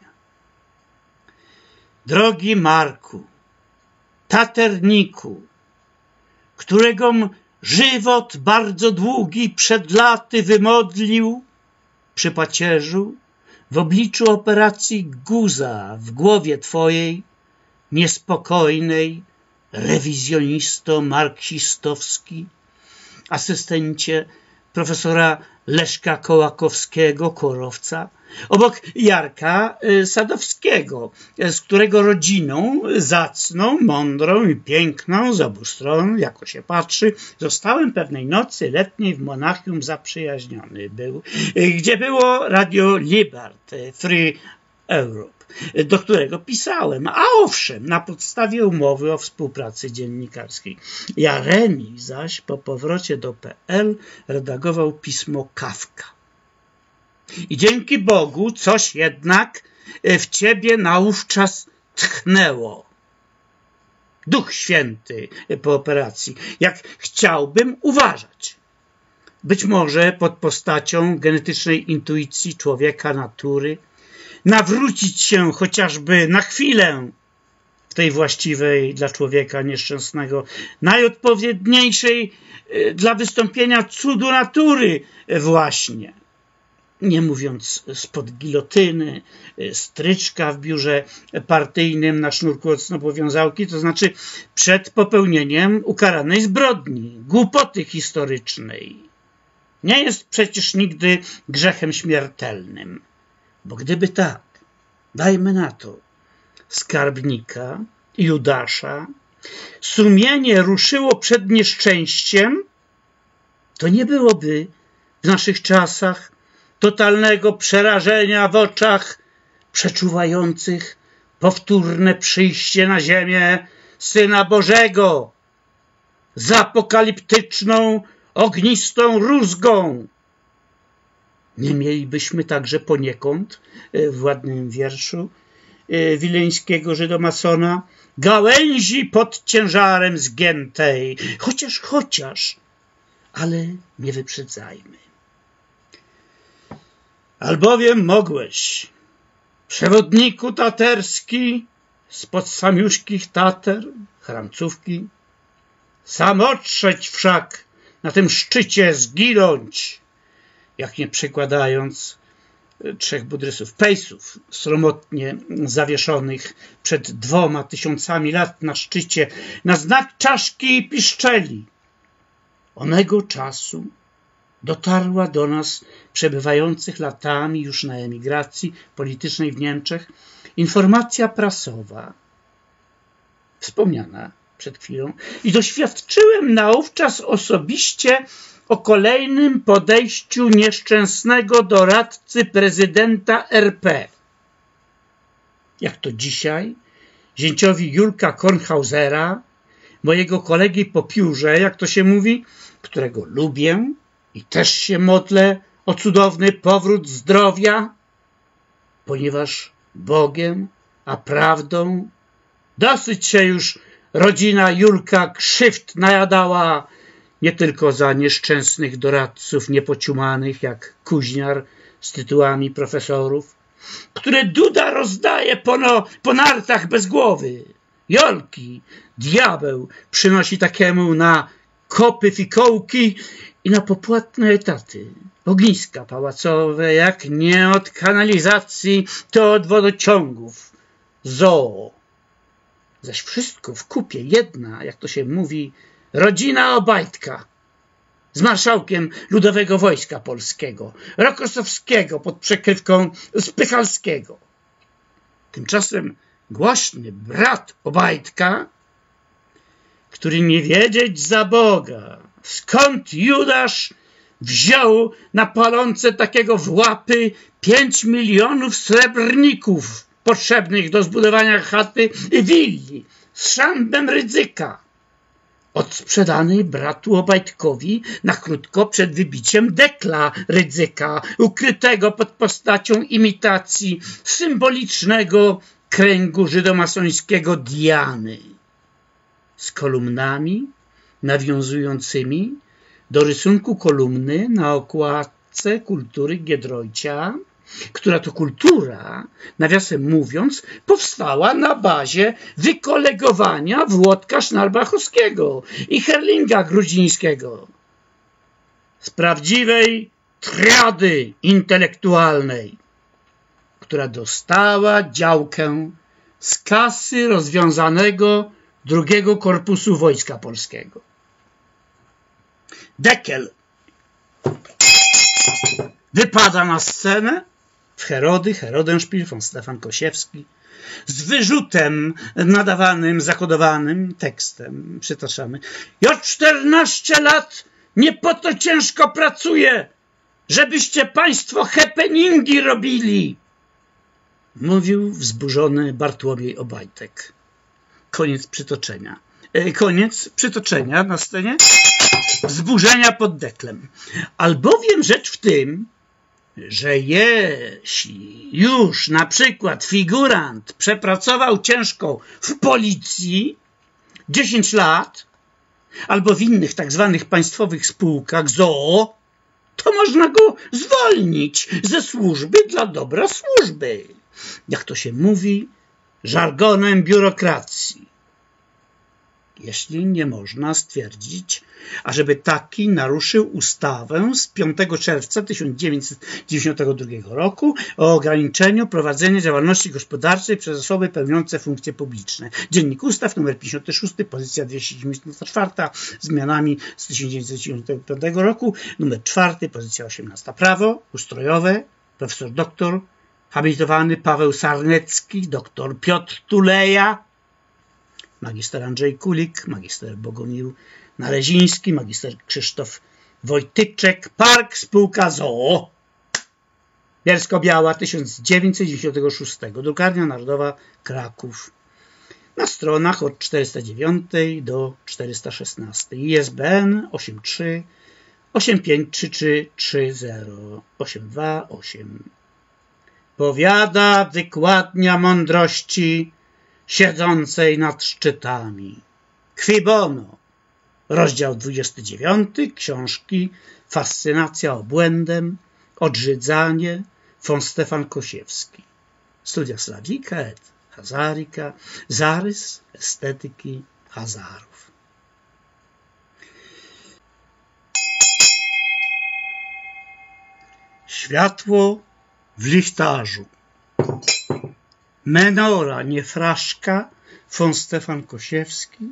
Drogi Marku, taterniku, którego żywot bardzo długi przed laty wymodlił przy pacierzu, w obliczu operacji guza w głowie twojej, niespokojnej, rewizjonisto-marksistowski, asystencie profesora Leszka Kołakowskiego, korowca, obok Jarka y, Sadowskiego, z którego rodziną zacną, mądrą i piękną z obu stron, jako się patrzy, zostałem pewnej nocy letniej w Monachium zaprzyjaźniony był, y, gdzie było Radio Libert, Free Europe. Do którego pisałem. A owszem, na podstawie umowy o współpracy dziennikarskiej. Jaremi zaś po powrocie do PL redagował pismo Kawka. I dzięki Bogu coś jednak w ciebie naówczas tchnęło. Duch Święty po operacji, jak chciałbym uważać. Być może pod postacią genetycznej intuicji człowieka, natury, nawrócić się chociażby na chwilę w tej właściwej dla człowieka nieszczęsnego, najodpowiedniejszej e, dla wystąpienia cudu natury właśnie nie mówiąc spod gilotyny, stryczka w biurze partyjnym na sznurku od snopowiązałki, to znaczy przed popełnieniem ukaranej zbrodni, głupoty historycznej. Nie jest przecież nigdy grzechem śmiertelnym, bo gdyby tak, dajmy na to, skarbnika, Judasza, sumienie ruszyło przed nieszczęściem, to nie byłoby w naszych czasach totalnego przerażenia w oczach przeczuwających powtórne przyjście na ziemię Syna Bożego z apokaliptyczną, ognistą rózgą. Nie mielibyśmy także poniekąd e, w ładnym wierszu e, wileńskiego żydomasona gałęzi pod ciężarem zgiętej, chociaż, chociaż, ale nie wyprzedzajmy. Albowiem mogłeś, przewodniku taterski, spod samiuszkich Tater, chramcówki, sam otrzeć wszak na tym szczycie zginąć, jak nie przekładając e, trzech budrysów, pejsów sromotnie zawieszonych przed dwoma tysiącami lat na szczycie, na znak czaszki i piszczeli. Onego czasu dotarła do nas przebywających latami już na emigracji politycznej w Niemczech informacja prasowa, wspomniana przed chwilą, i doświadczyłem naówczas osobiście o kolejnym podejściu nieszczęsnego doradcy prezydenta RP. Jak to dzisiaj, zięciowi Julka Kornhausera, mojego kolegi po piórze, jak to się mówi, którego lubię, i też się modlę o cudowny powrót zdrowia, ponieważ Bogiem, a prawdą dosyć się już rodzina Julka krzywd najadała nie tylko za nieszczęsnych doradców niepociumanych jak Kuźniar z tytułami profesorów, które Duda rozdaje po, no, po nartach bez głowy. Jolki, diabeł przynosi takiemu na kopy fikołki i na popłatne etaty. Ogniska pałacowe, jak nie od kanalizacji, to od wodociągów. Zoo. Zaś wszystko w kupie jedna, jak to się mówi, rodzina Obajtka. Z marszałkiem Ludowego Wojska Polskiego, Rokosowskiego pod przykrywką Spychalskiego. Tymczasem głośny brat Obajtka, który nie wiedzieć za Boga, skąd Judasz wziął na palące takiego włapy pięć milionów srebrników potrzebnych do zbudowania chaty i willi z szambem ryzyka odsprzedanej bratu Obajtkowi na krótko przed wybiciem dekla ryzyka, ukrytego pod postacią imitacji symbolicznego kręgu żydomasońskiego Diany. Z kolumnami nawiązującymi do rysunku kolumny na okładce kultury Giedroycia, która to kultura, nawiasem mówiąc, powstała na bazie wykolegowania Włodka Sznarbachowskiego i Herlinga Grudzińskiego. Z prawdziwej triady intelektualnej, która dostała działkę z kasy rozwiązanego drugiego korpusu Wojska Polskiego. Dekel wypada na scenę w Herody, Herodenszpil, von Stefan Kosiewski, z wyrzutem nadawanym, zakodowanym tekstem, przytaczamy. Ja 14 lat nie po to ciężko pracuję, żebyście państwo happeningi robili. Mówił wzburzony Bartłomiej Obajtek. Koniec przytoczenia. E, koniec przytoczenia na scenie wzburzenia pod deklem. Albowiem rzecz w tym, że jeśli już na przykład figurant przepracował ciężko w policji 10 lat albo w innych tak zwanych państwowych spółkach ZOO, to można go zwolnić ze służby dla dobra służby. Jak to się mówi, żargonem biurokracji jeśli nie można stwierdzić, ażeby taki naruszył ustawę z 5 czerwca 1992 roku o ograniczeniu prowadzenia działalności gospodarczej przez osoby pełniące funkcje publiczne. Dziennik Ustaw nr 56, pozycja 274, zmianami z 1995 roku, numer 4, pozycja 18. Prawo ustrojowe, profesor doktor habilitowany Paweł Sarnecki, doktor Piotr Tuleja, magister Andrzej Kulik, magister Bogumił Naleziński, magister Krzysztof Wojtyczek, Park Spółka ZOO. Bielsko-Biała 1996, Drukarnia Narodowa Kraków. Na stronach od 409 do 416. ISBN 83 8533330 Powiada wykładnia mądrości siedzącej nad szczytami. Quibono, rozdział 29 książki Fascynacja obłędem, Odrzydzanie, von Stefan Kosiewski. Studia Slawika et Hazarika, zarys estetyki Hazarów. Światło w lichtarzu. Menora Niefraszka, von Stefan Kosiewski,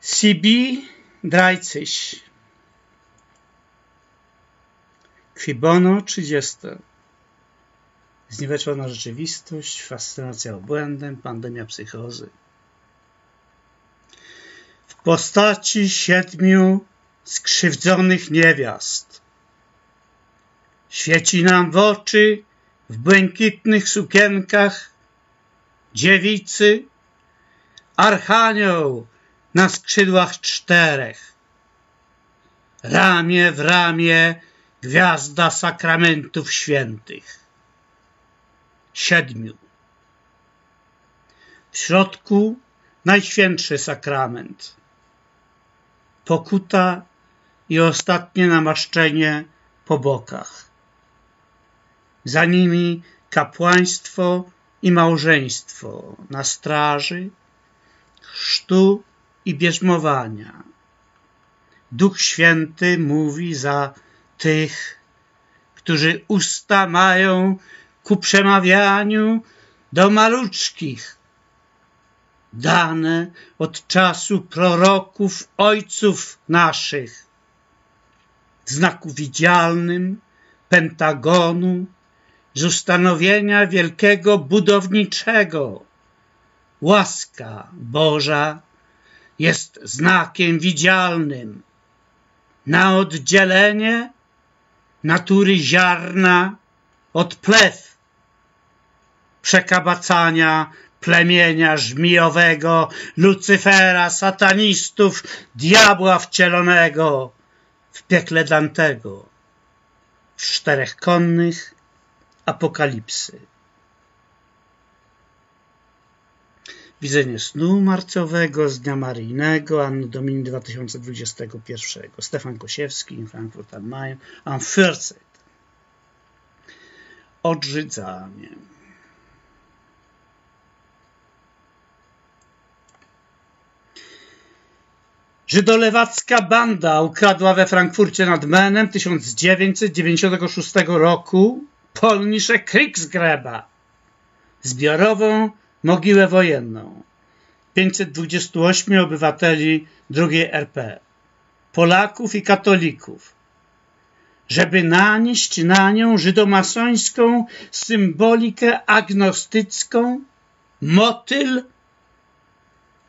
Sibi Drajcyś, Kwibono 30. Zniweczona rzeczywistość, fascynacja obłędem, pandemia psychozy. W postaci siedmiu skrzywdzonych niewiast. Świeci nam w oczy w błękitnych sukienkach dziewicy, archanioł na skrzydłach czterech. Ramię w ramię gwiazda sakramentów świętych. Siedmiu. W środku najświętszy sakrament. Pokuta i ostatnie namaszczenie po bokach za nimi kapłaństwo i małżeństwo na straży, chrztu i bierzmowania. Duch Święty mówi za tych, którzy usta mają ku przemawianiu do maluczkich, dane od czasu proroków ojców naszych, w znaku widzialnym Pentagonu, z ustanowienia wielkiego budowniczego. Łaska Boża jest znakiem widzialnym na oddzielenie natury ziarna od plew, przekabacania plemienia żmijowego, Lucyfera, satanistów, diabła wcielonego w piekle Dantego, w czterech konnych apokalipsy. Widzenie snu marcowego z Dnia Maryjnego, Anno Domini 2021. Stefan Kosiewski, Frankfurt am Main, am 14. Odrzydzanie. Żydolewacka banda ukradła we Frankfurcie nad Menem 1996 roku polnische Kriegsgräber, zbiorową mogiłę wojenną. 528 obywateli II RP, Polaków i katolików, żeby nanieść na nią żydomasońską symbolikę agnostycką, motyl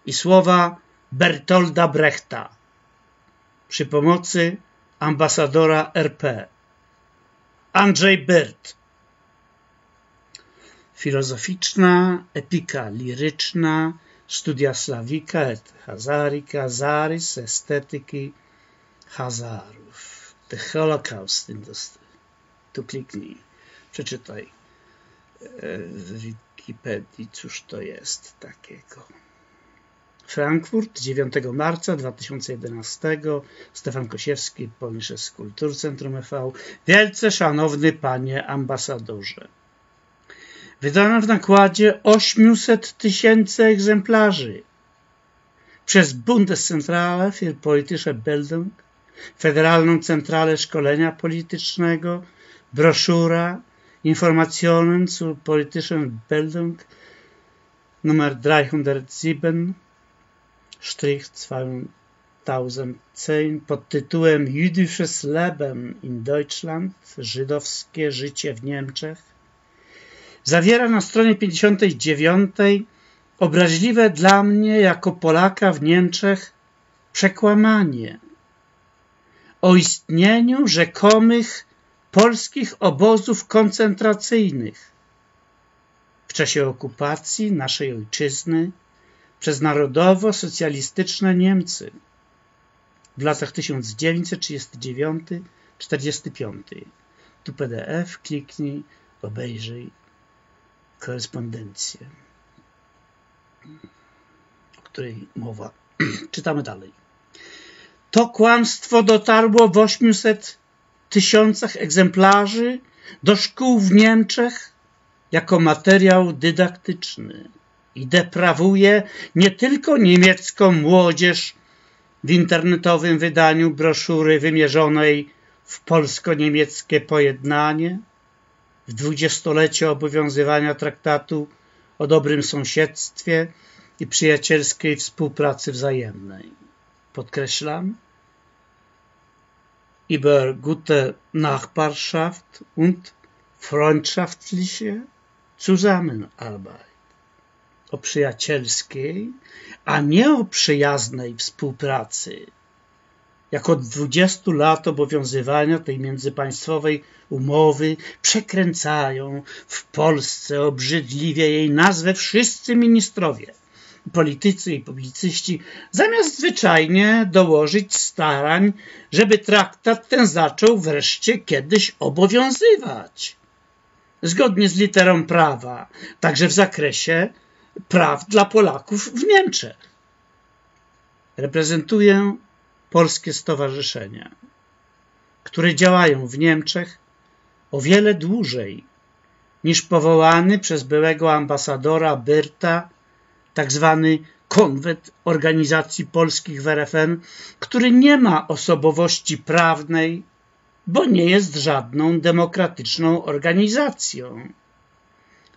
i słowa Bertolda Brechta przy pomocy ambasadora RP. Andrzej Byrt. filozoficzna, epika liryczna, studia slawika et hazarika, zarys estetyki Hazarów. The Holocaust Industry. Tu kliknij, przeczytaj e, w Wikipedii, cóż to jest takiego. Frankfurt, 9 marca 2011. Stefan Kosiewski, Polnisches Kulturcentrum e.V. Wielce szanowny panie ambasadorze. Wydano w nakładzie 800 tysięcy egzemplarzy przez Bundeszentrale für politische Bildung, Federalną Centralę Szkolenia Politycznego, broszura Informationen zur politischen Bildung Nummer 307 2010 pod tytułem Jüdisches Leben in Deutschland Żydowskie życie w Niemczech zawiera na stronie 59 obraźliwe dla mnie jako Polaka w Niemczech przekłamanie o istnieniu rzekomych polskich obozów koncentracyjnych w czasie okupacji naszej ojczyzny przez narodowo-socjalistyczne Niemcy w latach 1939-45. Tu PDF, kliknij, obejrzyj korespondencję, o której mowa. Czytamy dalej. To kłamstwo dotarło w 800 tysiącach egzemplarzy do szkół w Niemczech jako materiał dydaktyczny i deprawuje nie tylko niemiecką młodzież w internetowym wydaniu broszury wymierzonej w polsko-niemieckie pojednanie, w dwudziestolecie obowiązywania traktatu o dobrym sąsiedztwie i przyjacielskiej współpracy wzajemnej. Podkreślam, über gute Nachbarschaft und freundschaftliche Zusammenarbeit. O przyjacielskiej, a nie o przyjaznej współpracy. Jak od 20 lat obowiązywania tej międzypaństwowej umowy przekręcają w Polsce obrzydliwie jej nazwę wszyscy ministrowie politycy i publicyści, zamiast zwyczajnie dołożyć starań, żeby traktat ten zaczął wreszcie kiedyś obowiązywać. Zgodnie z literą prawa, także w zakresie praw dla Polaków w Niemczech. Reprezentuję polskie stowarzyszenia, które działają w Niemczech o wiele dłużej niż powołany przez byłego ambasadora Byrta tak zwany konwent organizacji polskich w RFN, który nie ma osobowości prawnej, bo nie jest żadną demokratyczną organizacją,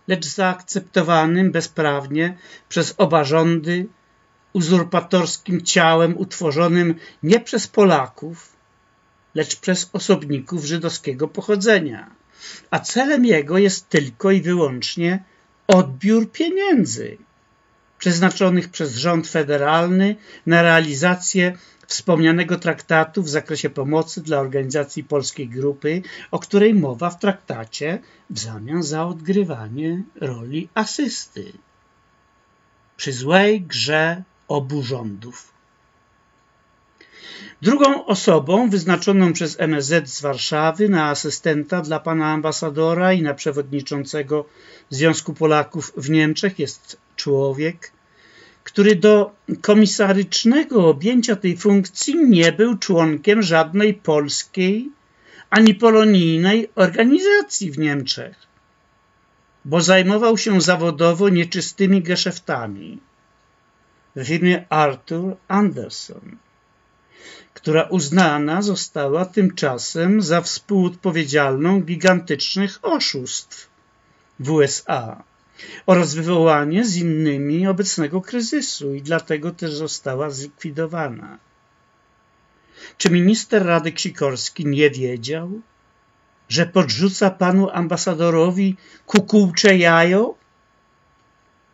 lecz zaakceptowanym bezprawnie przez oba rządy uzurpatorskim ciałem utworzonym nie przez Polaków, lecz przez osobników żydowskiego pochodzenia, a celem jego jest tylko i wyłącznie odbiór pieniędzy przeznaczonych przez rząd federalny na realizację wspomnianego traktatu w zakresie pomocy dla organizacji Polskiej Grupy, o której mowa w traktacie w zamian za odgrywanie roli asysty przy złej grze obu rządów. Drugą osobą wyznaczoną przez MSZ z Warszawy na asystenta dla pana ambasadora i na przewodniczącego Związku Polaków w Niemczech jest człowiek, który do komisarycznego objęcia tej funkcji nie był członkiem żadnej polskiej ani polonijnej organizacji w Niemczech, bo zajmował się zawodowo nieczystymi geszeftami w firmie Arthur Anderson, która uznana została tymczasem za współodpowiedzialną gigantycznych oszustw w USA oraz wywołanie z innymi obecnego kryzysu i dlatego też została zlikwidowana. Czy minister Rady Ksikorski nie wiedział, że podrzuca panu ambasadorowi kukułcze jajo,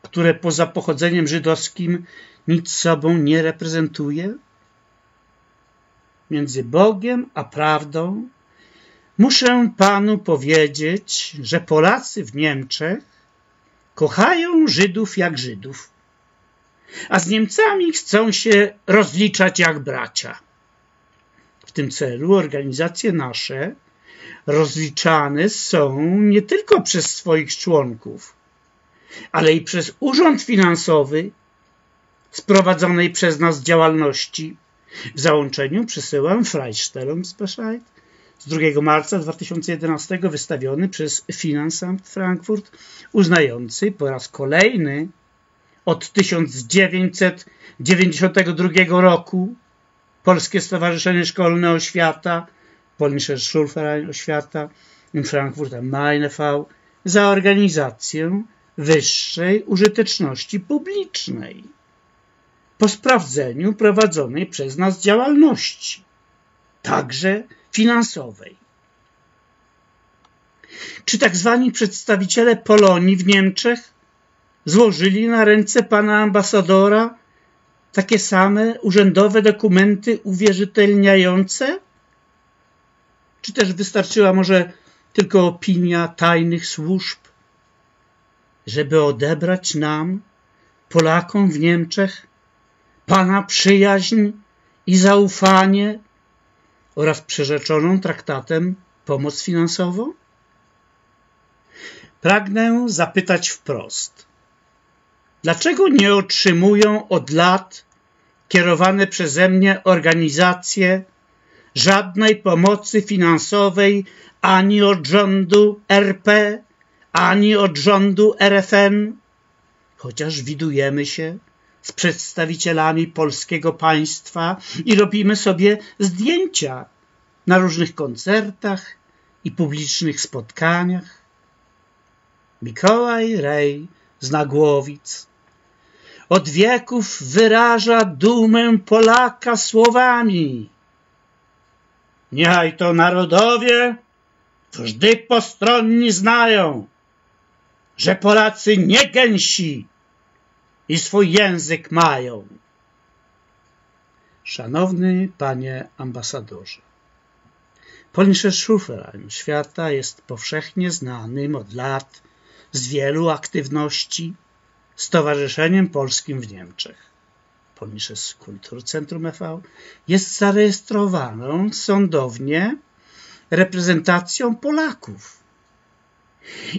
które poza pochodzeniem żydowskim nic sobą nie reprezentuje? Między Bogiem a prawdą muszę panu powiedzieć, że Polacy w Niemczech kochają Żydów jak Żydów, a z Niemcami chcą się rozliczać jak bracia. W tym celu organizacje nasze rozliczane są nie tylko przez swoich członków, ale i przez Urząd Finansowy sprowadzonej przez nas działalności. W załączeniu przysyłam Freistellungsbescheid z 2 marca 2011 wystawiony przez Finansamt Frankfurt, uznający po raz kolejny od 1992 roku Polskie Stowarzyszenie Szkolne Oświata, Polnische Schulverein Oświata in Frankfurt am Main e.V. za organizację wyższej użyteczności publicznej po sprawdzeniu prowadzonej przez nas działalności, także finansowej. Czy tak zwani przedstawiciele Polonii w Niemczech złożyli na ręce pana ambasadora takie same urzędowe dokumenty uwierzytelniające? Czy też wystarczyła może tylko opinia tajnych służb, żeby odebrać nam, Polakom w Niemczech, Pana przyjaźń i zaufanie oraz przyrzeczoną traktatem pomoc finansową? Pragnę zapytać wprost. Dlaczego nie otrzymują od lat kierowane przeze mnie organizacje żadnej pomocy finansowej ani od rządu RP, ani od rządu RFN, chociaż widujemy się z przedstawicielami polskiego państwa i robimy sobie zdjęcia na różnych koncertach i publicznych spotkaniach. Mikołaj Rej z Nagłowic od wieków wyraża dumę Polaka słowami. Niechaj to narodowie wżdy postronni znają, że Polacy nie gęsi i swój język mają. Szanowny panie ambasadorze, Polnische Schulverein świata jest powszechnie znanym od lat z wielu aktywności Stowarzyszeniem Polskim w Niemczech. Polnisches Kulturzentrum e.V. jest zarejestrowaną sądownie reprezentacją Polaków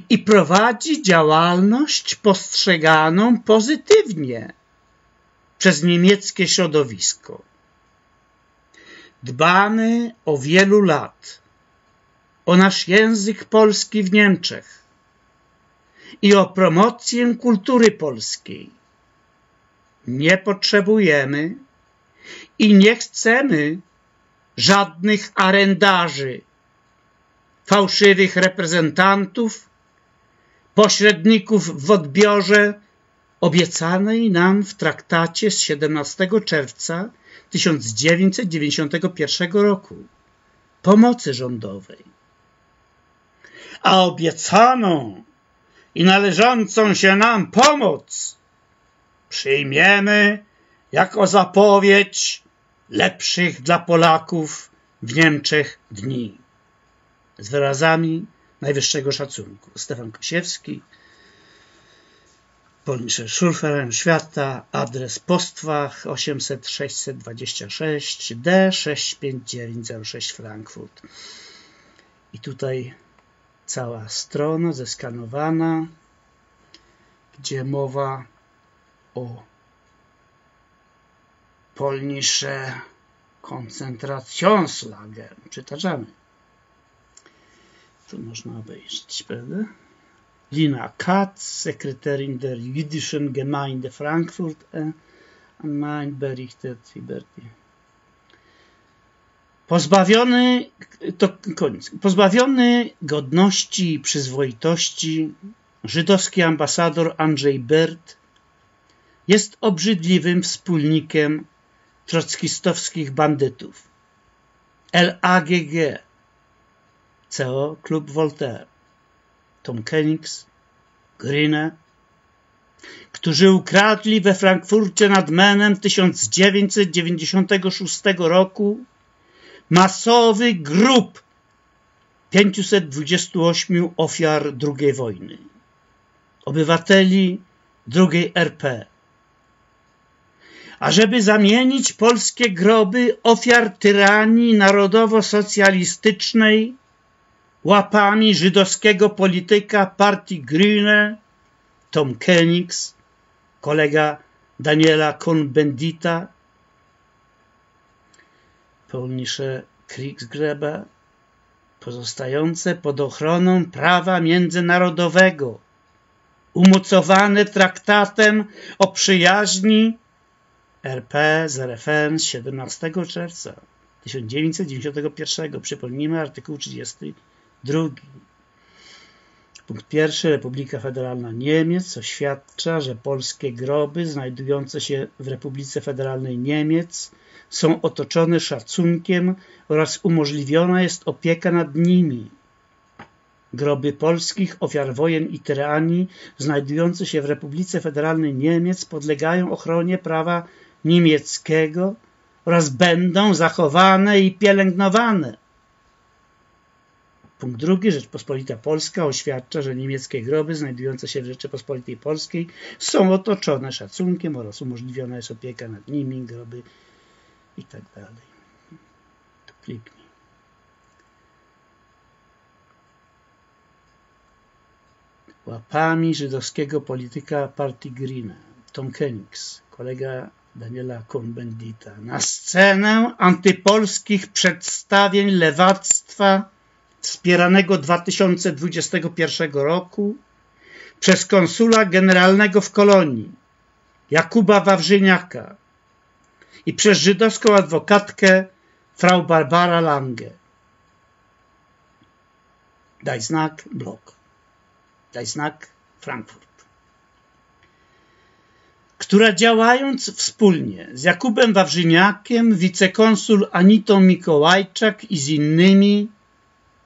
i prowadzi działalność postrzeganą pozytywnie przez niemieckie środowisko. Dbamy o wielu lat o nasz język polski w Niemczech i o promocję kultury polskiej. Nie potrzebujemy i nie chcemy żadnych arendarzy fałszywych reprezentantów, pośredników w odbiorze obiecanej nam w traktacie z 17 czerwca 1991 roku pomocy rządowej. A obiecaną i należącą się nam pomoc przyjmiemy jako zapowiedź lepszych dla Polaków w Niemczech dni z wyrazami najwyższego szacunku. Stefan Kosiewski, Polnische Schulverein Świata, adres Postwach 800 626 D 65906 Frankfurt. I tutaj cała strona zeskanowana, gdzie mowa o Polnische Konzentrationslager. Przytaczamy. To można obejrzeć, prawda? Lina Katz, Sekretärin der Jüdischen Gemeinde Frankfurt am Main berichtet Liberty. Pozbawiony, to koniec, pozbawiony godności i przyzwoitości żydowski ambasador Andrzej Bert jest obrzydliwym wspólnikiem trockistowskich bandytów. LAGG CO Klub Voltaire, Tom Kenix, Grine, którzy ukradli we Frankfurcie nad Menem 1996 roku masowy grób 528 ofiar II wojny. obywateli drugiej RP. Ażeby zamienić polskie groby ofiar tyranii narodowo-socjalistycznej łapami żydowskiego polityka partii Grüne Tom Koenigs, kolega Daniela Cohn-Bendita, polnische Kriegsgräber, pozostające pod ochroną prawa międzynarodowego, umocowane traktatem o przyjaźni RP z RFN z 17 czerwca 1991. Przypomnijmy artykuł 32. Punkt pierwszy. Republika Federalna Niemiec oświadcza, że polskie groby znajdujące się w Republice Federalnej Niemiec są otoczone szacunkiem oraz umożliwiona jest opieka nad nimi. Groby polskich ofiar wojen i tyranii znajdujące się w Republice Federalnej Niemiec podlegają ochronie prawa niemieckiego oraz będą zachowane i pielęgnowane. Punkt drugi. Rzeczpospolita Polska oświadcza, że niemieckie groby znajdujące się w Rzeczypospolitej Polskiej są otoczone szacunkiem oraz umożliwiona jest opieka nad nimi, groby i tak dalej. To kliknij. Łapami żydowskiego polityka partii Green, Tom Koenigs, kolega Daniela Cohn-Bendita, na scenę antypolskich przedstawień lewactwa wspieranego 2021 roku przez konsula generalnego w Kolonii Jakuba Wawrzyniaka i przez żydowską adwokatkę frau Barbara Lange. Daj znak blok. Daj znak Frankfurt. Która działając wspólnie z Jakubem Wawrzyniakiem, wicekonsul Anitą Mikołajczak i z innymi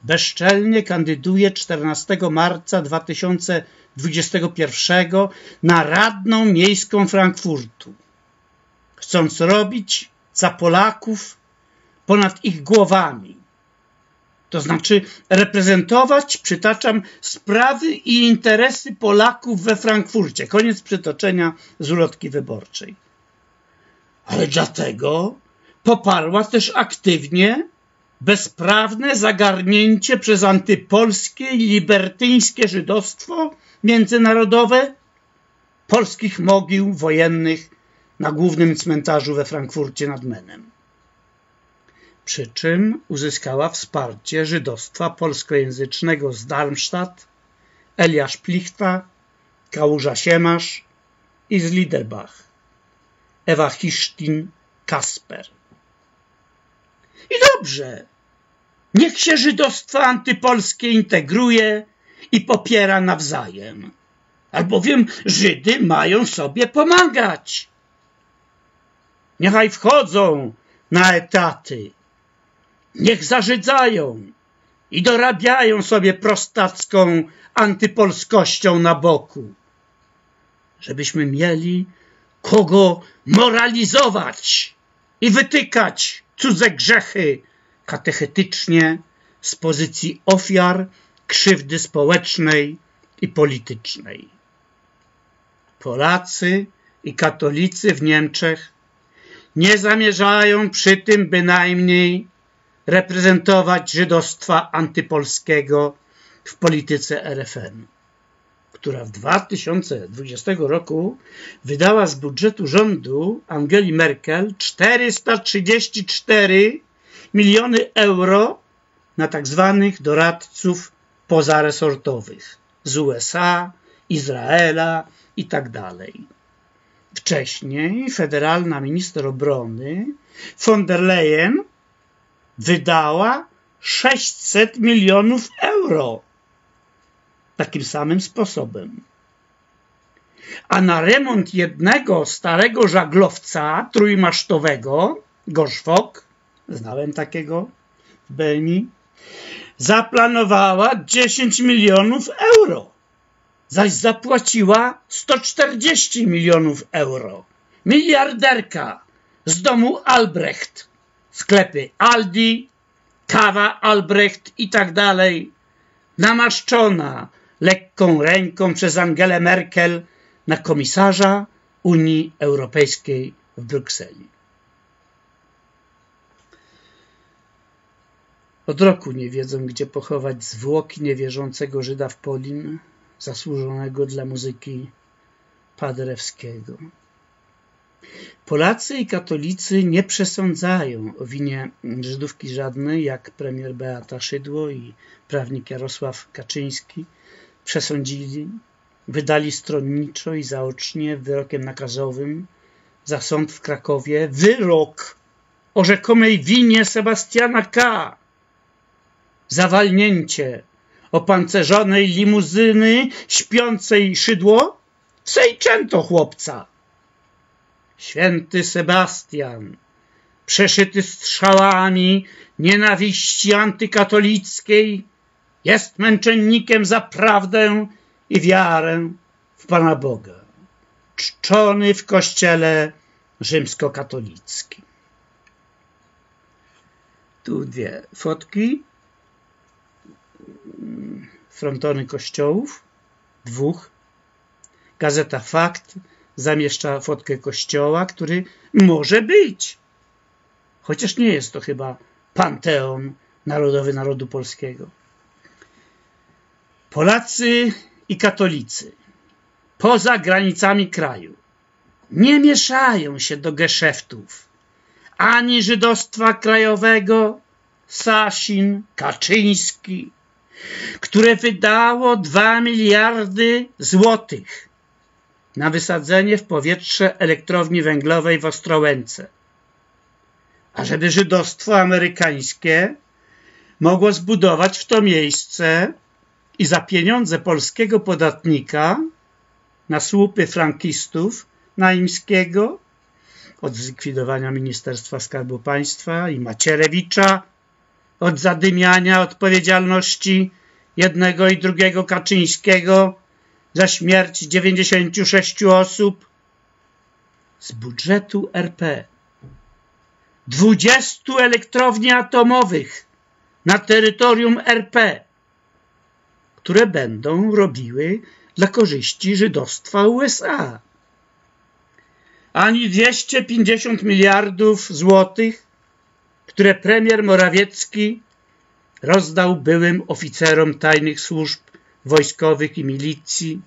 bezczelnie kandyduje 14 marca 2021 na radną miejską Frankfurtu, chcąc robić za Polaków ponad ich głowami. To znaczy reprezentować, przytaczam, sprawy i interesy Polaków we Frankfurcie. Koniec przytoczenia z ulotki wyborczej. Ale dlatego poparła też aktywnie bezprawne zagarnięcie przez antypolskie i libertyńskie żydostwo międzynarodowe polskich mogił wojennych na głównym cmentarzu we Frankfurcie nad Menem. Przy czym uzyskała wsparcie żydostwa polskojęzycznego z Darmstadt, Eliasz Plichta, Kałuża Siemasz i z Liderbach, Ewa Hisztin Kasper. I dobrze, Niech się żydostwo antypolskie integruje i popiera nawzajem. Albowiem Żydy mają sobie pomagać. Niechaj wchodzą na etaty. Niech zażydzają i dorabiają sobie prostacką antypolskością na boku. Żebyśmy mieli kogo moralizować i wytykać cudze grzechy katechetycznie z pozycji ofiar krzywdy społecznej i politycznej. Polacy i katolicy w Niemczech nie zamierzają przy tym bynajmniej reprezentować żydostwa antypolskiego w polityce RFN, która w 2020 roku wydała z budżetu rządu Angeli Merkel 434 miliony euro na tak zwanych doradców pozaresortowych z USA, Izraela i tak. Wcześniej federalna minister obrony von der Leyen wydała 600 milionów euro takim samym sposobem. A na remont jednego starego żaglowca trójmasztowego, Gorzwok, znałem takiego w Belmi, zaplanowała 10 milionów euro, zaś zapłaciła 140 milionów euro. Miliarderka z domu Albrecht, sklepy Aldi, kawa Albrecht i tak dalej, namaszczona lekką ręką przez Angelę Merkel na komisarza Unii Europejskiej w Brukseli. Od roku nie wiedzą, gdzie pochować zwłoki niewierzącego Żyda w Polin, zasłużonego dla muzyki Paderewskiego. Polacy i katolicy nie przesądzają o winie Żydówki żadnej, jak premier Beata Szydło i prawnik Jarosław Kaczyński przesądzili, wydali stronniczo i zaocznie wyrokiem nakazowym za sąd w Krakowie wyrok o rzekomej winie Sebastiana K. Zawalnięcie opancerzonej limuzyny śpiącej szydło sejczęto chłopca. Święty Sebastian, przeszyty strzałami nienawiści antykatolickiej, jest męczennikiem za prawdę i wiarę w Pana Boga, czczony w kościele rzymskokatolickim. Tu dwie fotki, frontony kościołów, dwóch. Gazeta Fakt zamieszcza fotkę kościoła, który może być, chociaż nie jest to chyba panteon narodowy narodu polskiego. Polacy i katolicy poza granicami kraju nie mieszają się do geszeftów ani żydostwa krajowego, Sasin, Kaczyński, które wydało 2 miliardy złotych na wysadzenie w powietrze elektrowni węglowej w Ostrołęce. A żeby żydostwo amerykańskie mogło zbudować w to miejsce i za pieniądze polskiego podatnika na słupy frankistów Naimskiego od zlikwidowania Ministerstwa Skarbu Państwa i Macierewicza, od zadymiania odpowiedzialności jednego i drugiego Kaczyńskiego za śmierć 96 osób z budżetu RP. 20 elektrowni atomowych na terytorium RP które będą robiły dla korzyści żydostwa USA. Ani 250 miliardów złotych, które premier Morawiecki rozdał byłym oficerom tajnych służb wojskowych i milicji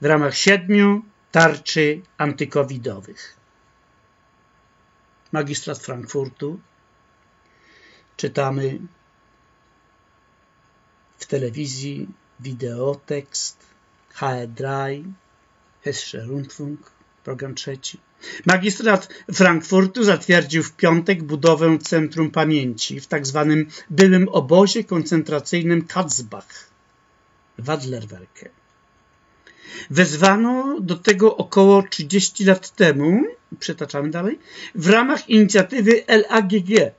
w ramach siedmiu tarczy antykowidowych. Magistrat Frankfurtu czytamy w telewizji wideotekst, HR3, Hessische Rundfunk, program trzeci. Magistrat Frankfurtu zatwierdził w piątek budowę Centrum Pamięci w tzw. Tak byłym obozie koncentracyjnym Katzbach w Adlerwerke. Wezwano do tego około 30 lat temu, przytaczamy dalej, w ramach inicjatywy LAGG,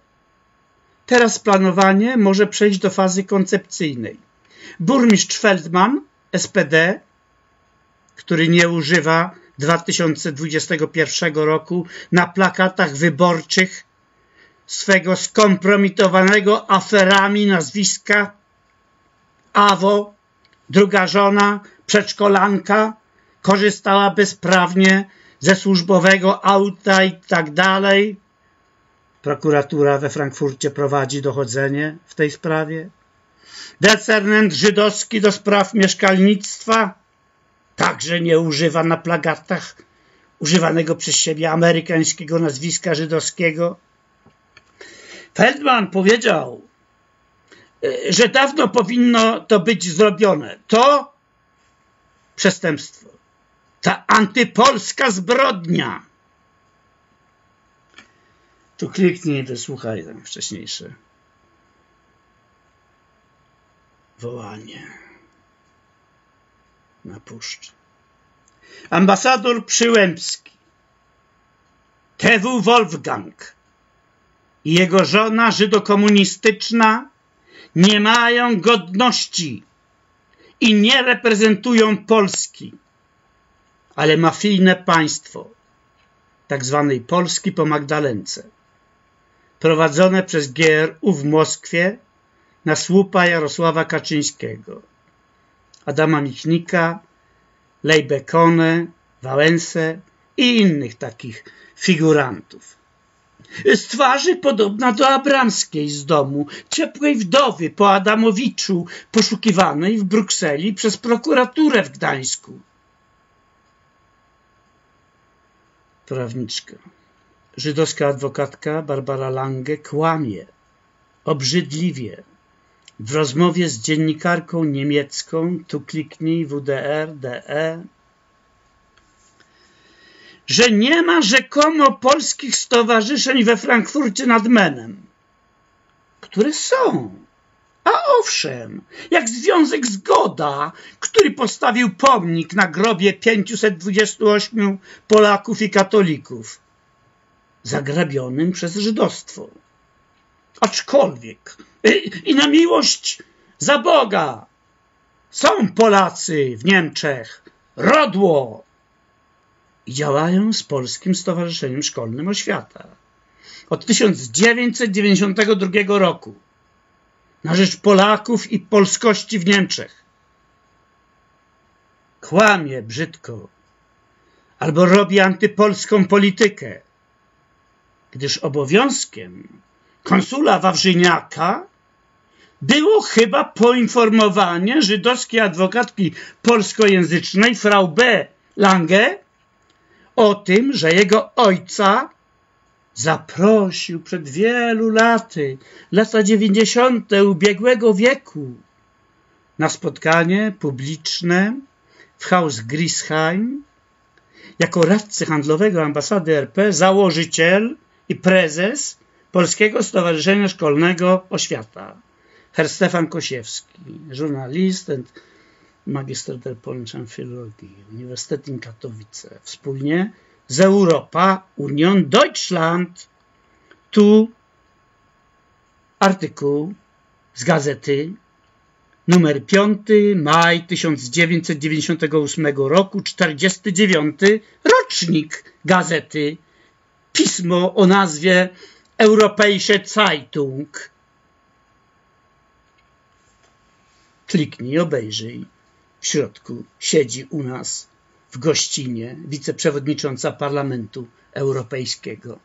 Teraz planowanie może przejść do fazy koncepcyjnej. Burmistrz Feldman, SPD, który nie używa 2021 roku na plakatach wyborczych swego skompromitowanego aferami nazwiska. Awo, druga żona, przedszkolanka, korzystała bezprawnie ze służbowego auta i tak dalej, Prokuratura we Frankfurcie prowadzi dochodzenie w tej sprawie. Decernent żydowski do spraw mieszkalnictwa także nie używa na plagatach używanego przez siebie amerykańskiego nazwiska żydowskiego. Feldman powiedział, że dawno powinno to być zrobione. To przestępstwo. Ta antypolska zbrodnia tu kliknij i wysłuchaj tam wcześniejsze wołanie na puszczy. Ambasador Przyłębski, TW Wolfgang i jego żona żydokomunistyczna nie mają godności i nie reprezentują Polski, ale mafijne państwo, tak zwanej Polski po Magdalence prowadzone przez GRU w Moskwie na słupa Jarosława Kaczyńskiego. Adama Michnika, Lej Bekone, Wałęsę i innych takich figurantów. Z twarzy podobna do Abramskiej z domu, ciepłej wdowy po Adamowiczu, poszukiwanej w Brukseli przez prokuraturę w Gdańsku. Prawniczka. Żydowska adwokatka Barbara Lange kłamie, obrzydliwie, w rozmowie z dziennikarką niemiecką, tu kliknij WDR, DE, że nie ma rzekomo polskich stowarzyszeń we Frankfurcie nad Menem, które są. A owszem, jak Związek Zgoda, który postawił pomnik na grobie 528 Polaków i katolików, zagrabionym przez żydostwo. Aczkolwiek i, na miłość za Boga. Są Polacy w Niemczech, rodło. I działają z Polskim Stowarzyszeniem Szkolnym Oświata. Od 1992 roku. Na rzecz Polaków i polskości w Niemczech. Kłamie brzydko. Albo robi antypolską politykę, gdyż obowiązkiem konsula Wawrzyniaka było chyba poinformowanie żydowskiej adwokatki polskojęzycznej Frau B. Lange o tym, że jego ojca zaprosił przed wielu laty, lata dziewięćdziesiąte ubiegłego wieku, na spotkanie publiczne w Haus Grisheim jako radcy handlowego ambasady RP, założyciel i prezes Polskiego Stowarzyszenia Szkolnego Oświata, Herr Stefan Kosiewski, żurnalist and Magister der Polnischen Philologii, Uniwersytet in Katowice, wspólnie z Europa Union Deutschland. Tu artykuł z gazety numer 5 maj 1998 roku, 49 rocznik gazety. Pismo o nazwie Europäische Zeitung. Kliknij, obejrzyj. W środku siedzi u nas w gościnie wiceprzewodnicząca Parlamentu Europejskiego.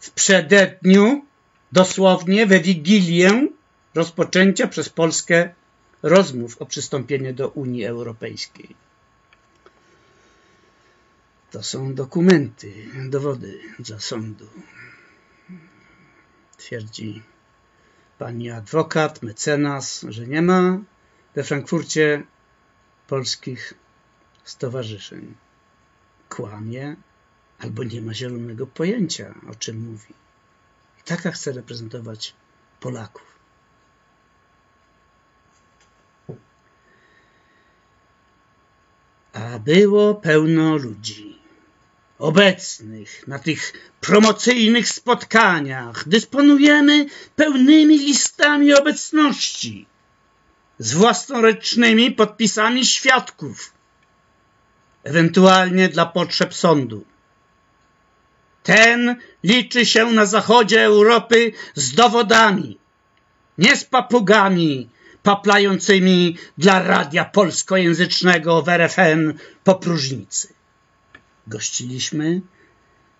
W przededniu, dosłownie we Wigilię rozpoczęcia przez Polskę rozmów o przystąpieniu do Unii Europejskiej. To są dokumenty, dowody za sądu. Twierdzi pani adwokat, mecenas, że nie ma we Frankfurcie polskich stowarzyszeń. Kłamie albo nie ma zielonego pojęcia, o czym mówi. I taka chce reprezentować Polaków. A było pełno ludzi obecnych na tych promocyjnych spotkaniach. Dysponujemy pełnymi listami obecności z własnoręcznymi podpisami świadków ewentualnie dla potrzeb sądu. Ten liczy się na zachodzie Europy z dowodami, nie z papugami paplającymi dla radia polskojęzycznego w RFN po próżnicy. Gościliśmy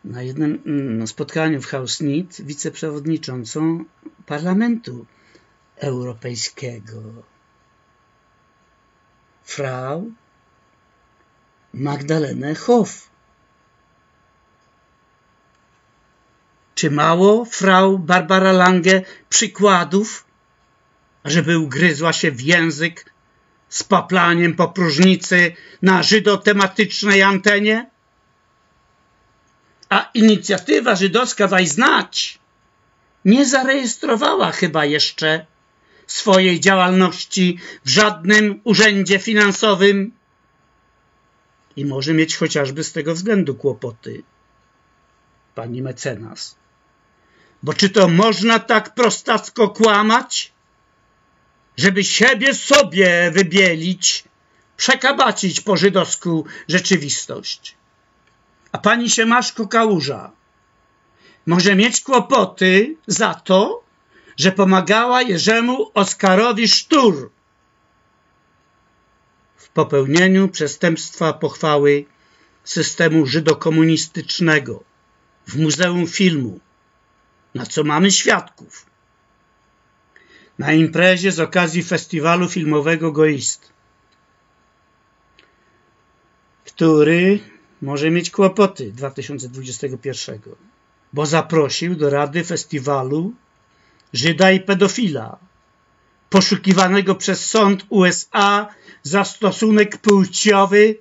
na jednym mm, spotkaniu w Hausnit wiceprzewodniczącą Parlamentu Europejskiego, Frau Magdalenę Hoff. Czy mało, frau Barbara Lange, przykładów, żeby ugryzła się w język z paplaniem po próżnicy na żydotematycznej antenie? A inicjatywa żydowska Daj Znać nie zarejestrowała chyba jeszcze swojej działalności w żadnym urzędzie finansowym i może mieć chociażby z tego względu kłopoty. Pani mecenas. Bo czy to można tak prostacko kłamać? Żeby siebie sobie wybielić, przekabacić po żydowsku rzeczywistość. A pani Siemaszko Kałuża może mieć kłopoty za to, że pomagała Jerzemu Oskarowi Sztur w popełnieniu przestępstwa pochwały systemu żydokomunistycznego w Muzeum Filmu, na co mamy świadków. Na imprezie z okazji festiwalu filmowego Goist, który może mieć kłopoty 2021, bo zaprosił do rady festiwalu Żyda i pedofila, poszukiwanego przez sąd USA za stosunek płciowy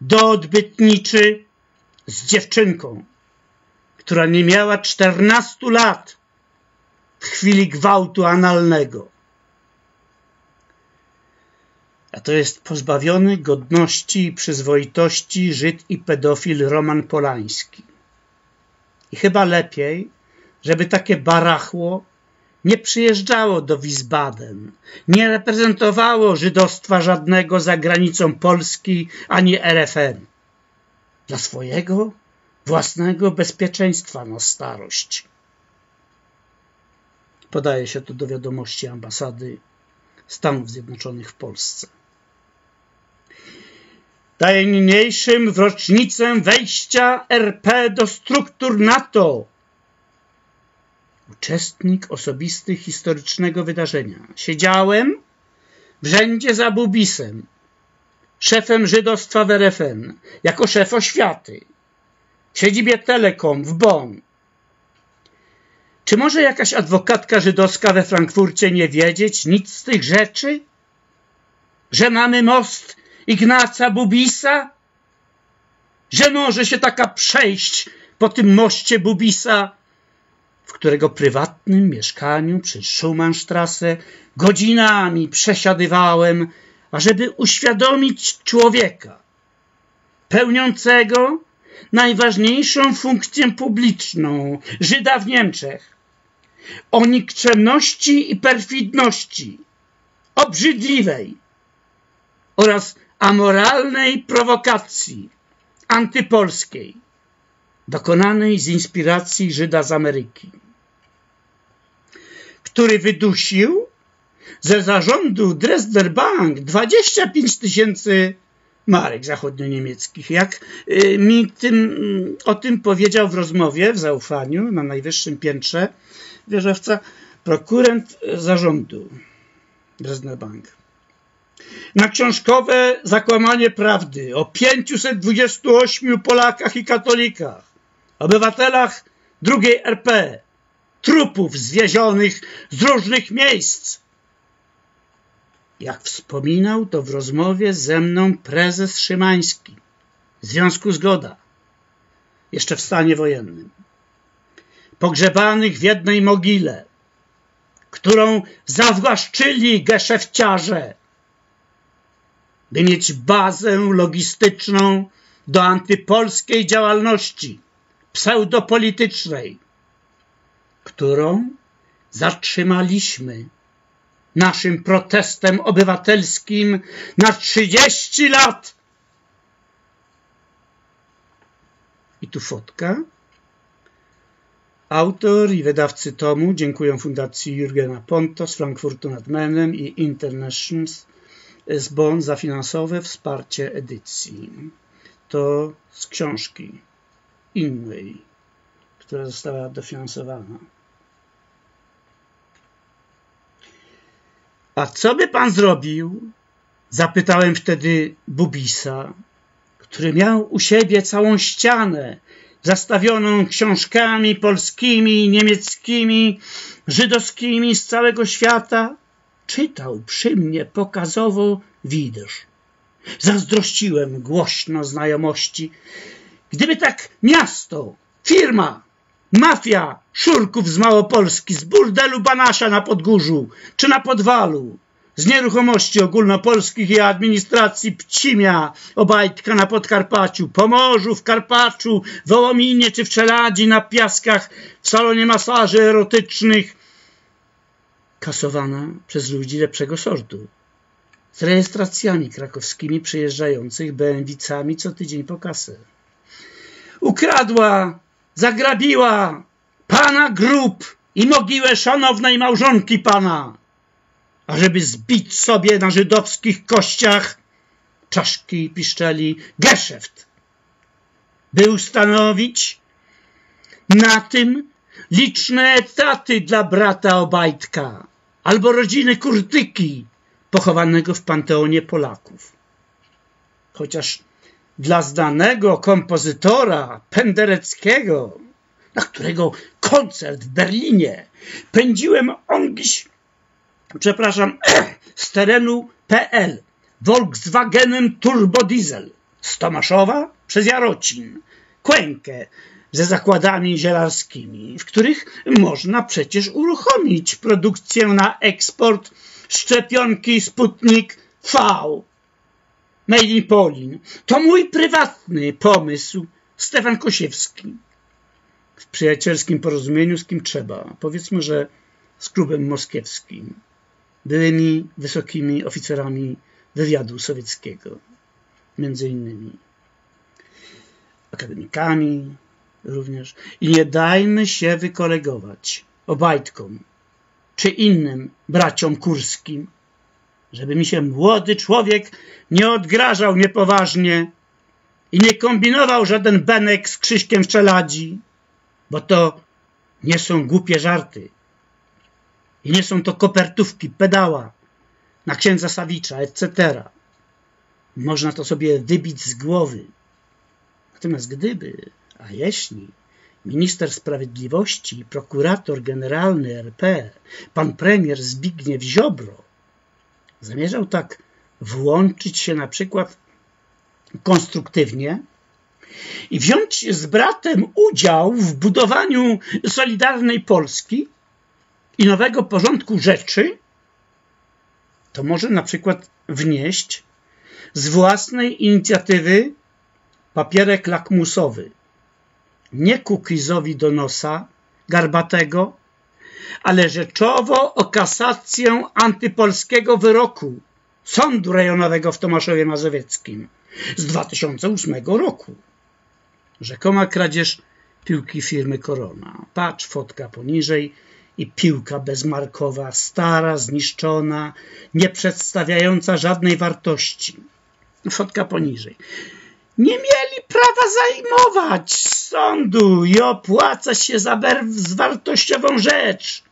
do odbytniczy z dziewczynką, która nie miała 14 lat w chwili gwałtu analnego. A to jest pozbawiony godności i przyzwoitości Żyd i pedofil Roman Polański. I chyba lepiej, żeby takie barachło nie przyjeżdżało do Wiesbaden, nie reprezentowało żydostwa żadnego za granicą Polski ani RFN. Dla swojego własnego bezpieczeństwa na starość. Podaje się to do wiadomości ambasady Stanów Zjednoczonych w Polsce. Daje niniejszym w rocznicę wejścia RP do struktur NATO uczestnik osobisty historycznego wydarzenia. Siedziałem w rzędzie za Bubisem, szefem żydostwa w RFN, jako szef oświaty, w siedzibie Telekom w Bonn. Czy może jakaś adwokatka żydowska we Frankfurcie nie wiedzieć nic z tych rzeczy? Że mamy most Ignaca Bubisa? Że może się taka przejść po tym moście Bubisa w którego prywatnym mieszkaniu przy Schumannstrasse godzinami przesiadywałem, ażeby uświadomić człowieka pełniącego najważniejszą funkcję publiczną Żyda w Niemczech o nikczemności i perfidności obrzydliwej oraz amoralnej prowokacji antypolskiej dokonanej z inspiracji Żyda z Ameryki, który wydusił ze zarządu Dresdner Bank 25 tysięcy marek zachodnio-niemieckich. Jak y, mi tym, o tym powiedział w rozmowie, w zaufaniu, na najwyższym piętrze wieżowca, prokurent zarządu Dresdner Bank. Na książkowe zakłamanie prawdy o 528 Polakach i katolikach obywatelach drugiej RP, trupów zwiezionych z różnych miejsc. Jak wspominał to w rozmowie ze mną prezes Szymański, Związku Zgoda, jeszcze w stanie wojennym, pogrzebanych w jednej mogile, którą zawłaszczyli geszefciarze, by mieć bazę logistyczną do antypolskiej działalności pseudopolitycznej, którą zatrzymaliśmy naszym protestem obywatelskim na 30 lat. I tu fotka. Autor i wydawcy tomu dziękuję Fundacji Jurgena Ponto z Frankfurtu nad Menem i Internations z Bonn za finansowe wsparcie edycji. To z książki innej, która została dofinansowana. A co by pan zrobił? Zapytałem wtedy Bubisa, który miał u siebie całą ścianę zastawioną książkami polskimi, niemieckimi, żydowskimi z całego świata. Czytał przy mnie pokazowo widysz. Zazdrościłem głośno znajomości Gdyby tak miasto, firma, mafia szurków z Małopolski, z burdelu Banasia na Podgórzu czy na Podwalu, z nieruchomości ogólnopolskich i administracji Pcimia, Obajtka na Podkarpaciu, Pomorzu, w Karpaczu, Wołominie czy w Czeladzi na Piaskach, w salonie masaży erotycznych, kasowana przez ludzi lepszego sortu, z rejestracjami krakowskimi przyjeżdżających BMW-cami co tydzień po kasę. Ukradła, zagrabiła pana grób i mogiłę szanownej małżonki pana, ażeby zbić sobie na żydowskich kościach czaszki piszczeli geszeft, by ustanowić na tym liczne etaty dla brata Obajtka albo rodziny Kurtyki pochowanego w Panteonie Polaków. Chociaż dla znanego kompozytora Pendereckiego, na którego koncert w Berlinie pędziłem ongiś, przepraszam, z terenu PL Volkswagenem Turbo Diesel z Tomaszowa przez Jarocin, Kłękę ze zakładami zielarskimi, w których można przecież uruchomić produkcję na eksport szczepionki Sputnik V Made in Polin. To mój prywatny pomysł, Stefan Kosiewski. W przyjacielskim porozumieniu z kim trzeba. Powiedzmy, że z klubem moskiewskim. Byłymi wysokimi oficerami wywiadu sowieckiego. Między innymi akademikami również. I nie dajmy się wykolegować Obajtkom czy innym braciom kurskim, żeby mi się młody człowiek nie odgrażał niepoważnie i nie kombinował żaden benek z Krzyśkiem w czeladzi, bo to nie są głupie żarty i nie są to kopertówki, pedała na księdza Sawicza, etc. Można to sobie wybić z głowy. Natomiast gdyby, a jeśli minister sprawiedliwości i prokurator generalny RP, pan premier Zbigniew Ziobro, zamierzał tak włączyć się na przykład konstruktywnie i wziąć z bratem udział w budowaniu Solidarnej Polski i nowego porządku rzeczy, to może na przykład wnieść z własnej inicjatywy papierek lakmusowy, nie Kukizowi do nosa, garbatego, ale rzeczowo o kasację antypolskiego wyroku Sądu Rejonowego w Tomaszowie Mazowieckim z 2008 roku. Rzekoma kradzież piłki firmy Korona. Patrz, fotka poniżej i piłka bezmarkowa, stara, zniszczona, nie przedstawiająca żadnej wartości. Fotka poniżej. Nie mieli prawa zajmować sądu i opłacać się za bezwartościową rzecz.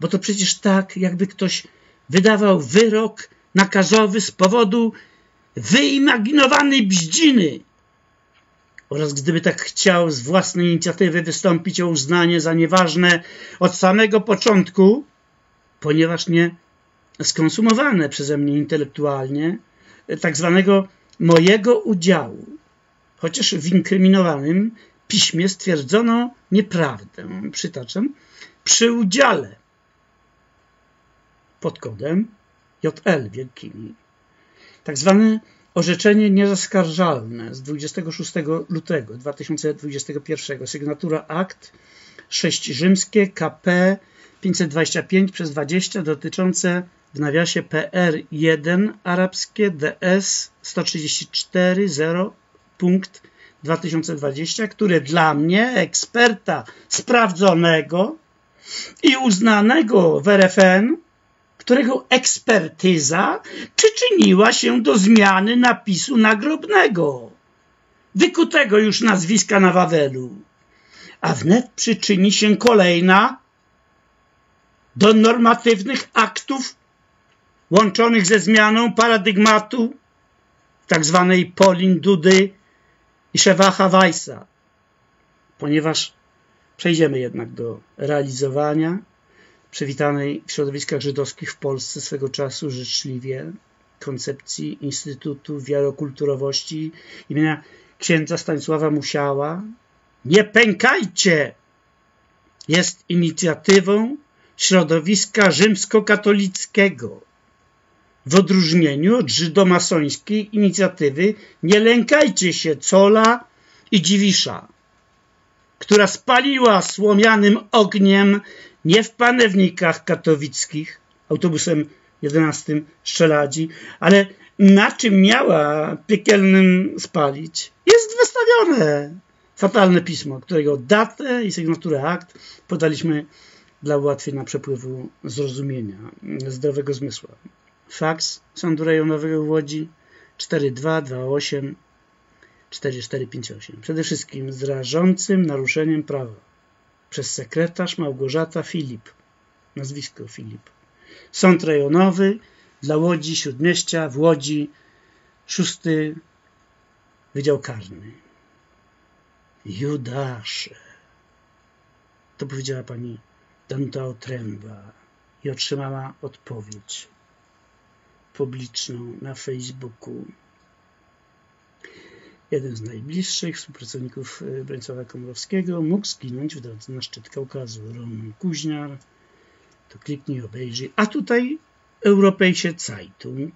Bo to przecież tak, jakby ktoś wydawał wyrok nakazowy z powodu wyimaginowanej bździny oraz gdyby tak chciał z własnej inicjatywy wystąpić o uznanie za nieważne od samego początku, ponieważ nie skonsumowane przeze mnie intelektualnie, tak zwanego mojego udziału, chociaż w inkryminowanym piśmie stwierdzono nieprawdę, przytaczam, przy udziale pod kodem JL wielkimi. Tak zwane orzeczenie niezaskarżalne z 26 lutego 2021, sygnatura akt 6 rzymskie KP 525 przez 20 dotyczące w nawiasie PR1 arabskie DS 134 0 punkt 2020, które dla mnie, eksperta sprawdzonego i uznanego w RFN, którego ekspertyza przyczyniła się do zmiany napisu nagrobnego, wykutego już nazwiska na Wawelu, a wnet przyczyni się kolejna do normatywnych aktów łączonych ze zmianą paradygmatu tzw. Tak Polin Dudy i Szewacha Weissa, ponieważ przejdziemy jednak do realizowania przywitanej w środowiskach żydowskich w Polsce swego czasu życzliwie koncepcji Instytutu Wiarokulturowości imienia księdza Stanisława Musiała. Nie pękajcie! Jest inicjatywą środowiska rzymskokatolickiego w odróżnieniu od żydomasońskiej inicjatywy Nie lękajcie się Cola i Dziwisza, która spaliła słomianym ogniem nie w panewnikach katowickich, autobusem 11 Szczeladzi, ale na czym miała piekielnym spalić, jest wystawione fatalne pismo, którego datę i sygnaturę akt podaliśmy dla ułatwienia przepływu zrozumienia zdrowego zmysłu. Faks Sądu Rejonowego w Łodzi 4228 4458. Przede wszystkim z rażącym naruszeniem prawa przez sekretarz Małgorzata Filip, nazwisko Filip. Sąd rejonowy dla Łodzi Śródmieścia w Łodzi, szósty Wydział Karny. Judasze. To powiedziała pani Danuta Otręba i otrzymała odpowiedź publiczną na Facebooku. Jeden z najbliższych współpracowników e, Bronisława Komorowskiego mógł zginąć w drodze na szczyt Kaukazu. Ron Kuźniar, to kliknij, obejrzyj. A tutaj Europejsie Zeitung,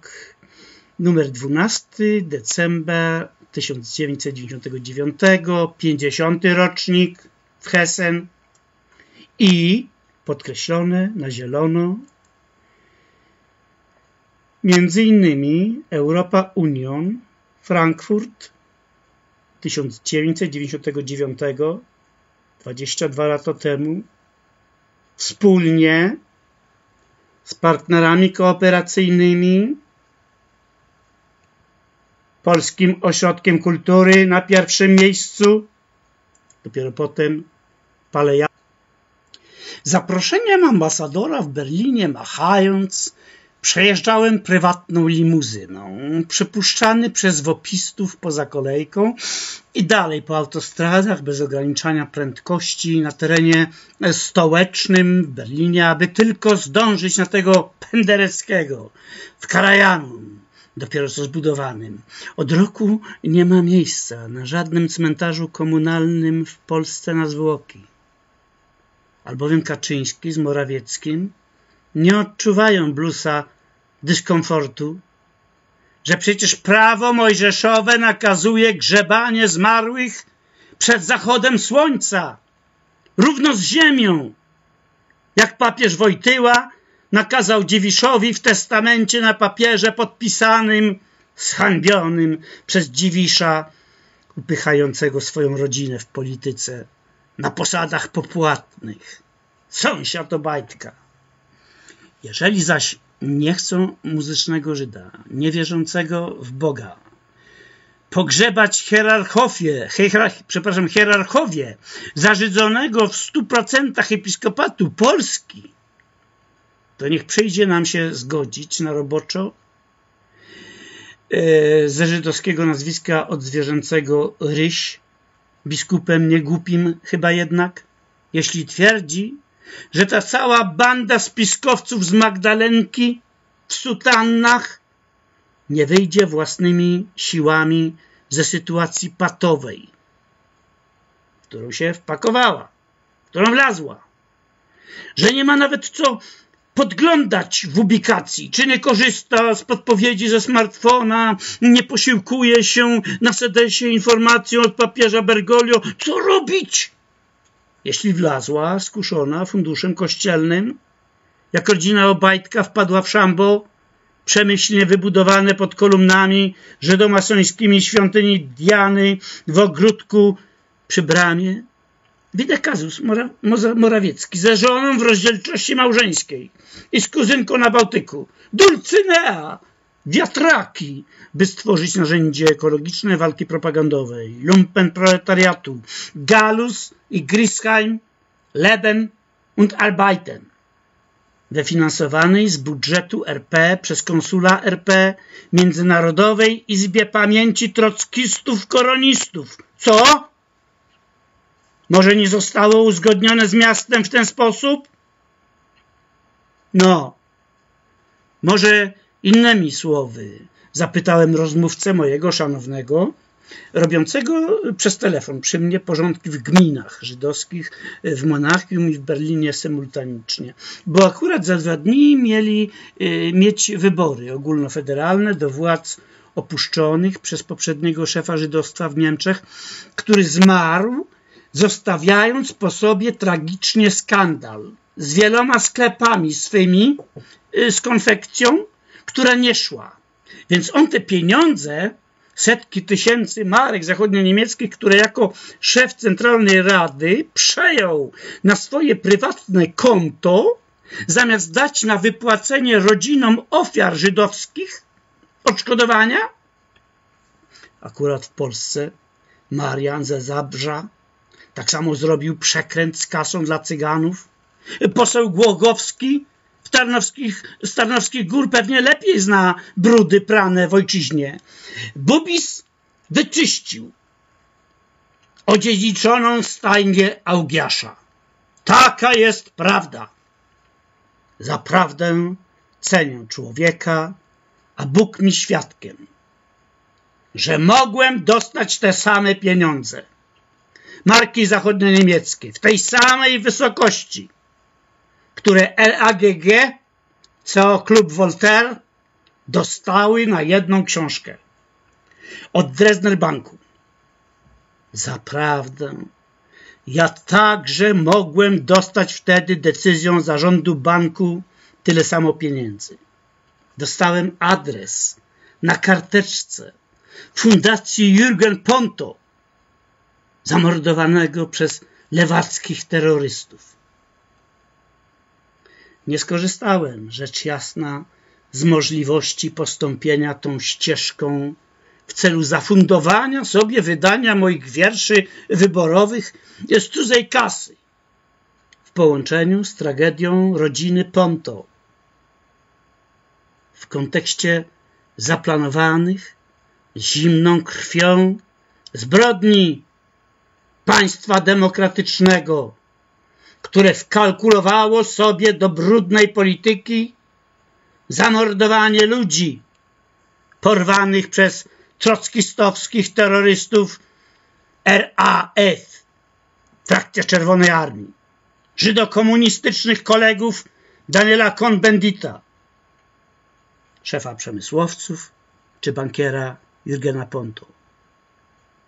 numer 12, december 1999, 50. rocznik w Hessen i podkreślone na zielono między innymi Europa Union, Frankfurt 1999, 22 lata temu, wspólnie z partnerami kooperacyjnymi, Polskim Ośrodkiem Kultury na pierwszym miejscu, dopiero potem Paleja. Zaproszeniem ambasadora w Berlinie machając, Przejeżdżałem prywatną limuzyną, przypuszczany przez wopistów poza kolejką i dalej po autostradach bez ograniczania prędkości na terenie stołecznym w Berlinie, aby tylko zdążyć na tego Pendereckiego w Karajanum, dopiero co zbudowanym. Od roku nie ma miejsca na żadnym cmentarzu komunalnym w Polsce na zwłoki. Albowiem Kaczyński z Morawieckim nie odczuwają blusa dyskomfortu, że przecież prawo mojżeszowe nakazuje grzebanie zmarłych przed zachodem słońca, równo z ziemią, jak papież Wojtyła nakazał Dziwiszowi w testamencie na papierze podpisanym, zhańbionym przez Dziwisza, upychającego swoją rodzinę w polityce na posadach popłatnych. Sąsiad Obajtka. Jeżeli zaś nie chcą muzycznego Żyda, niewierzącego w Boga, pogrzebać hierarchowie, hierar, przepraszam, hierarchowie zarzydzonego w stu procentach episkopatu Polski, to niech przyjdzie nam się zgodzić na roboczo e, ze żydowskiego nazwiska od zwierzęcego Ryś, biskupem niegłupim chyba jednak, jeśli twierdzi, że ta cała banda spiskowców z Magdalenki w sutannach nie wyjdzie własnymi siłami ze sytuacji patowej, w którą się wpakowała, w którą wlazła, że nie ma nawet co podglądać w ubikacji, czy nie korzysta z podpowiedzi ze smartfona, nie posiłkuje się na sedesie informacją od papieża Bergoglio, co robić, jeśli wlazła, skuszona funduszem kościelnym, jak rodzina Obajtka wpadła w szambo, przemyślnie wybudowane pod kolumnami żydomasońskimi świątyni Diany w ogródku przy bramie, Widekazus Mora Morawiecki ze żoną w rozdzielczości małżeńskiej i z kuzynką na Bałtyku, Dulcynea, wiatraki, by stworzyć narzędzie ekologiczne walki propagandowej, lumpen proletariatu, Galus i Grisheim, Leben und Arbeiten, wyfinansowanej z budżetu RP przez konsula RP Międzynarodowej Izbie Pamięci Trockistów Koronistów. Co? Może nie zostało uzgodnione z miastem w ten sposób? No, może innymi słowy, zapytałem rozmówcę mojego szanownego, robiącego przez telefon przy mnie porządki w gminach żydowskich, w Monachium i w Berlinie symultanicznie. Bo akurat za dwa dni mieli y, mieć wybory ogólnofederalne do władz opuszczonych przez poprzedniego szefa żydostwa w Niemczech, który zmarł, zostawiając po sobie tragicznie skandal z wieloma sklepami swymi, y, z konfekcją, która nie szła. Więc on te pieniądze, setki tysięcy marek zachodnio-niemieckich, które jako szef Centralnej Rady przejął na swoje prywatne konto, zamiast dać na wypłacenie rodzinom ofiar żydowskich odszkodowania, akurat w Polsce, Marian ze Zabrza, tak samo zrobił przekręt z kasą dla cyganów. Poseł Głogowski Tarnowskich, z Tarnowskich Gór pewnie lepiej zna brudy prane w ojczyźnie. Bubis wyczyścił odziedziczoną stajnię Augiasza. Taka jest prawda. Za prawdę cenię człowieka, a Bóg mi świadkiem, że mogłem dostać te same pieniądze marki zachodnio-niemieckie w tej samej wysokości, które LAGG, CO Klub Voltaire dostały na jedną książkę od Dresdner Banku. Zaprawdę, ja także mogłem dostać wtedy decyzją zarządu banku tyle samo pieniędzy. Dostałem adres na karteczce Fundacji Jürgen Ponto, zamordowanego przez lewackich terrorystów. Nie skorzystałem, rzecz jasna, z możliwości postąpienia tą ścieżką w celu zafundowania sobie wydania moich wierszy wyborowych z cudzej kasy. W połączeniu z tragedią rodziny Ponto. W kontekście zaplanowanych zimną krwią zbrodni państwa demokratycznego, które wkalkulowało sobie do brudnej polityki zamordowanie ludzi porwanych przez trockistowskich terrorystów RAF w trakcie Czerwonej Armii, żydokomunistycznych kolegów Daniela Cohn-Bendita, szefa przemysłowców czy bankiera Jurgena Ponto,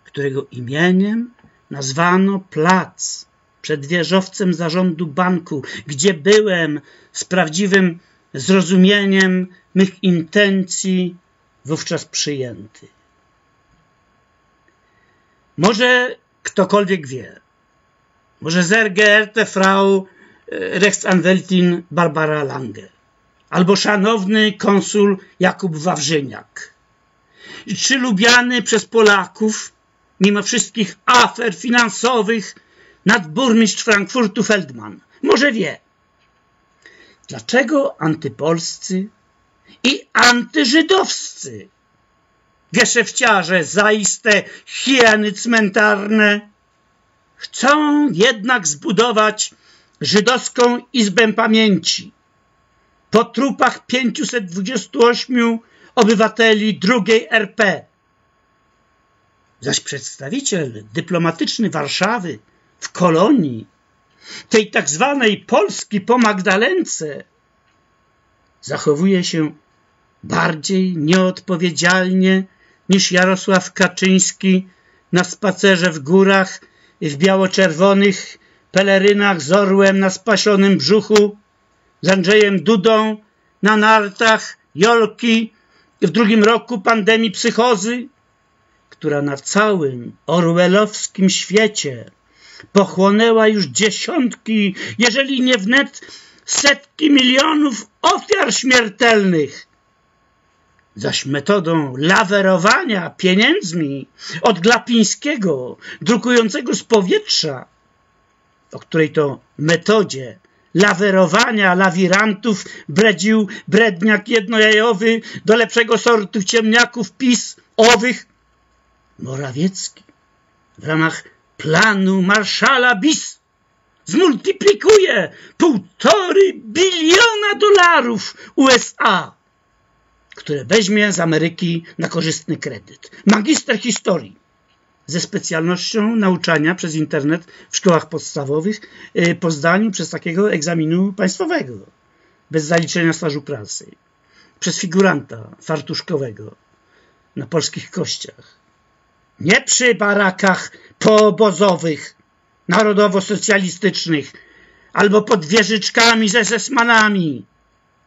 którego imieniem nazwano plac przed wieżowcem zarządu banku, gdzie byłem z prawdziwym zrozumieniem mych intencji wówczas przyjęty. Może ktokolwiek wie, może sehr geehrte Frau e, Rechtsanwältin Barbara Lange albo szanowny konsul Jakub Wawrzyniak, czy lubiany przez Polaków mimo wszystkich afer finansowych nadburmistrz Frankfurtu Feldman. Może wie, dlaczego antypolscy i antyżydowscy geszefciarze zaiste hieny cmentarne chcą jednak zbudować żydowską izbę pamięci po trupach 528 obywateli drugiej RP Zaś przedstawiciel dyplomatyczny Warszawy w kolonii, tej tak zwanej Polski po Magdalence, zachowuje się bardziej nieodpowiedzialnie niż Jarosław Kaczyński na spacerze w górach w biało-czerwonych pelerynach z orłem na spasionym brzuchu, z Andrzejem Dudą na nartach Jolki w drugim roku pandemii psychozy, która na całym orwellowskim świecie pochłonęła już dziesiątki, jeżeli nie wnet setki milionów ofiar śmiertelnych. Zaś metodą lawerowania pieniędzmi od Glapińskiego, drukującego z powietrza, o której to metodzie lawerowania lawirantów bredził bredniak jednojajowy do lepszego sortu ciemniaków PiS owych, Morawiecki w ramach planu Marszala BIS zmultiplikuje półtory biliona dolarów USA, które weźmie z Ameryki na korzystny kredyt. Magister historii ze specjalnością nauczania przez internet w szkołach podstawowych y, po zdaniu przez takiego egzaminu państwowego, bez zaliczenia stażu pracy, przez figuranta fartuszkowego na polskich kościach nie przy barakach poobozowych, narodowo-socjalistycznych, albo pod wieżyczkami ze zesmanami,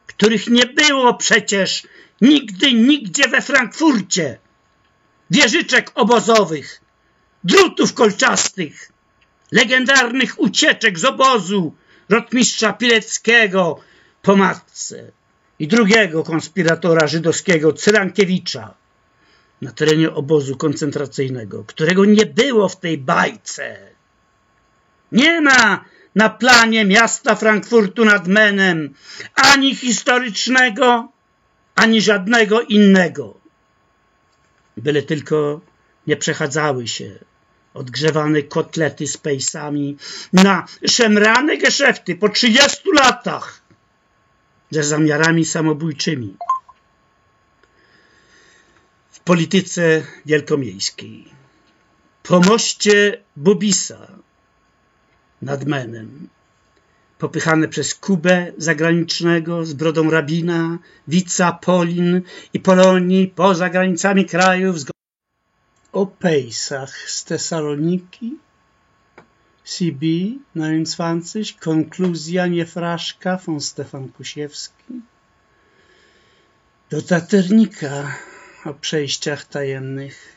których nie było przecież nigdy, nigdzie we Frankfurcie, wieżyczek obozowych, drutów kolczastych, legendarnych ucieczek z obozu rotmistrza Pileckiego po matce i drugiego konspiratora żydowskiego Cyrankiewicza, na terenie obozu koncentracyjnego, którego nie było w tej bajce. Nie ma na planie miasta Frankfurtu nad Menem ani historycznego, ani żadnego innego. Byle tylko nie przechadzały się odgrzewane kotlety z pejsami na szemrane geszefty po 30 latach ze zamiarami samobójczymi w polityce wielkomiejskiej. Po moście Bubisa nad Menem, popychane przez Kubę zagranicznego z brodą rabina, Wica, Polin i Polonii poza granicami krajów o Pejsach z Tesaloniki, CB 29, konkluzja Niefraszka von Stefan Kusiewski, do Taternika o przejściach tajemnych,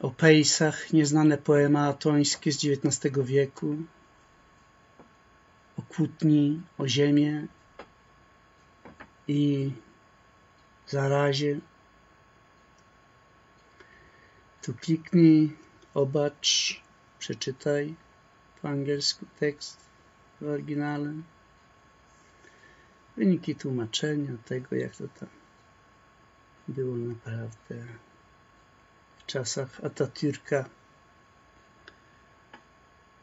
o Pejsach, nieznane poema atońskie z XIX wieku, o kłótni, o ziemię i zarazie. Tu kliknij, obacz, przeczytaj po angielsku tekst w oryginale. Wyniki tłumaczenia tego, jak to tam było naprawdę w czasach Atatürka,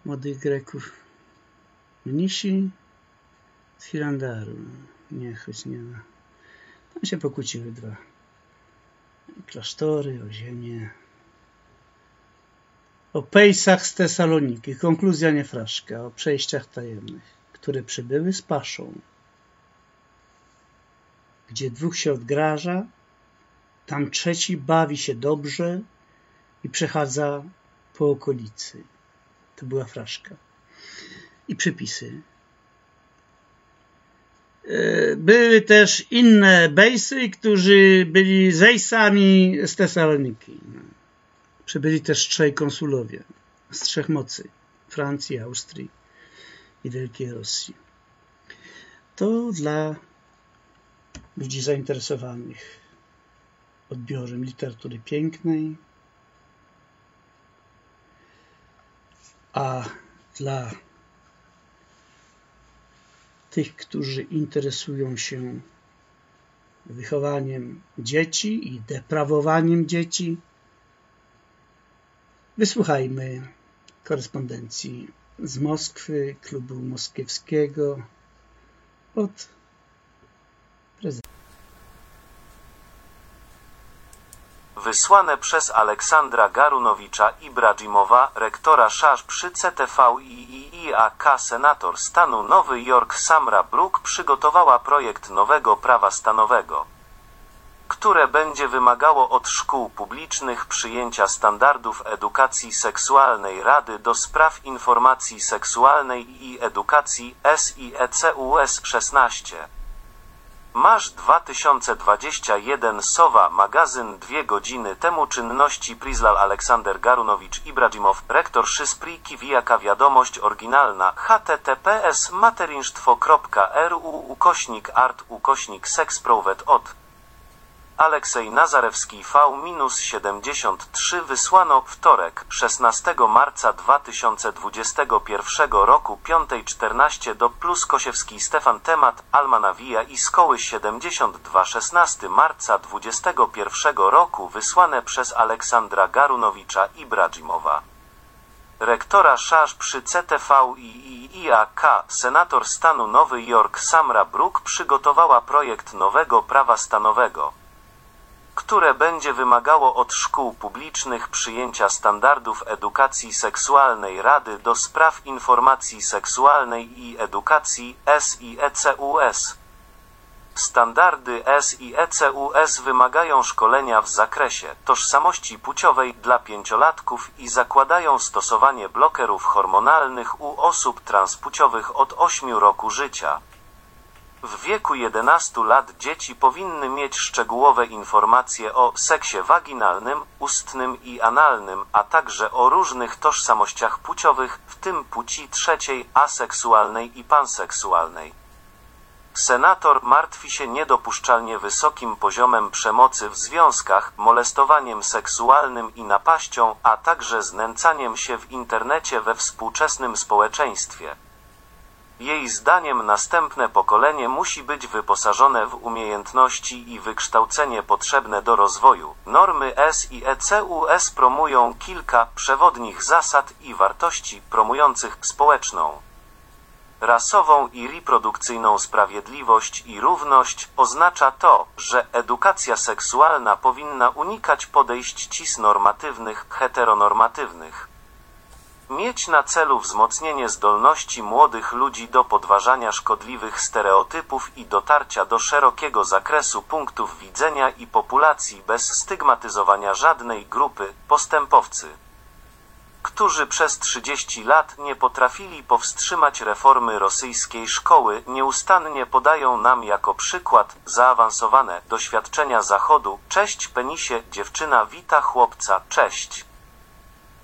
młodych Greków. Mnisi z Hirandaru. Nie, choć nie ma. Tam się pokłóciły dwa klasztory o ziemię o Pejsach z Tesaloniki, konkluzja Niefraszka, o przejściach tajemnych, które przybyły z Paszą, gdzie dwóch się odgraża, tam trzeci bawi się dobrze i przechadza po okolicy. To była fraszka. I przypisy. E, były też inne bejsy, którzy byli zejsami z Tesaloniki. Przybyli też trzej konsulowie z trzech mocy Francji, Austrii i Wielkiej Rosji. To dla ludzi zainteresowanych odbiorem literatury pięknej, a dla tych, którzy interesują się wychowaniem dzieci i deprawowaniem dzieci, Wysłuchajmy korespondencji z Moskwy, klubu moskiewskiego od. Wysłane przez Aleksandra Garunowicza Ibrahimowa, rektora SZASZ przy CTV i IAK senator stanu Nowy Jork Samra Brook przygotowała projekt nowego prawa stanowego które będzie wymagało od szkół publicznych przyjęcia standardów edukacji seksualnej Rady do Spraw Informacji Seksualnej i Edukacji SIECUS 16. Masz 2021 Sowa magazyn dwie godziny temu czynności Prizlal Aleksander Garunowicz Ibrahimow rektor Szyspri Kiwijaka wiadomość oryginalna https materinstwo.ru ukośnik art ukośnik sexprowet od Aleksej Nazarewski V-73 wysłano wtorek 16 marca 2021 roku 5.14 do plus Kosiewski Stefan Temat Almanawija i Szkoły 72 16 marca 2021 roku wysłane przez Aleksandra Garunowicza i Bradzimowa. Rektora Szasz przy CTV i IAK, senator stanu Nowy Jork Samra Brook przygotowała projekt nowego prawa stanowego które będzie wymagało od szkół publicznych przyjęcia standardów edukacji seksualnej Rady do Spraw Informacji Seksualnej i Edukacji SIECUS. Standardy SIECUS wymagają szkolenia w zakresie tożsamości płciowej dla pięciolatków i zakładają stosowanie blokerów hormonalnych u osób transpłciowych od 8 roku życia. W wieku 11 lat dzieci powinny mieć szczegółowe informacje o seksie waginalnym, ustnym i analnym, a także o różnych tożsamościach płciowych, w tym płci trzeciej, aseksualnej i panseksualnej. Senator martwi się niedopuszczalnie wysokim poziomem przemocy w związkach, molestowaniem seksualnym i napaścią, a także znęcaniem się w internecie we współczesnym społeczeństwie. Jej zdaniem następne pokolenie musi być wyposażone w umiejętności i wykształcenie potrzebne do rozwoju. Normy S i ECUS promują kilka przewodnich zasad i wartości promujących społeczną, rasową i reprodukcyjną sprawiedliwość i równość. Oznacza to, że edukacja seksualna powinna unikać podejść cisnormatywnych, heteronormatywnych mieć na celu wzmocnienie zdolności młodych ludzi do podważania szkodliwych stereotypów i dotarcia do szerokiego zakresu punktów widzenia i populacji bez stygmatyzowania żadnej grupy, postępowcy, którzy przez 30 lat nie potrafili powstrzymać reformy rosyjskiej szkoły, nieustannie podają nam jako przykład zaawansowane doświadczenia Zachodu. Cześć penisie, dziewczyna wita chłopca, cześć.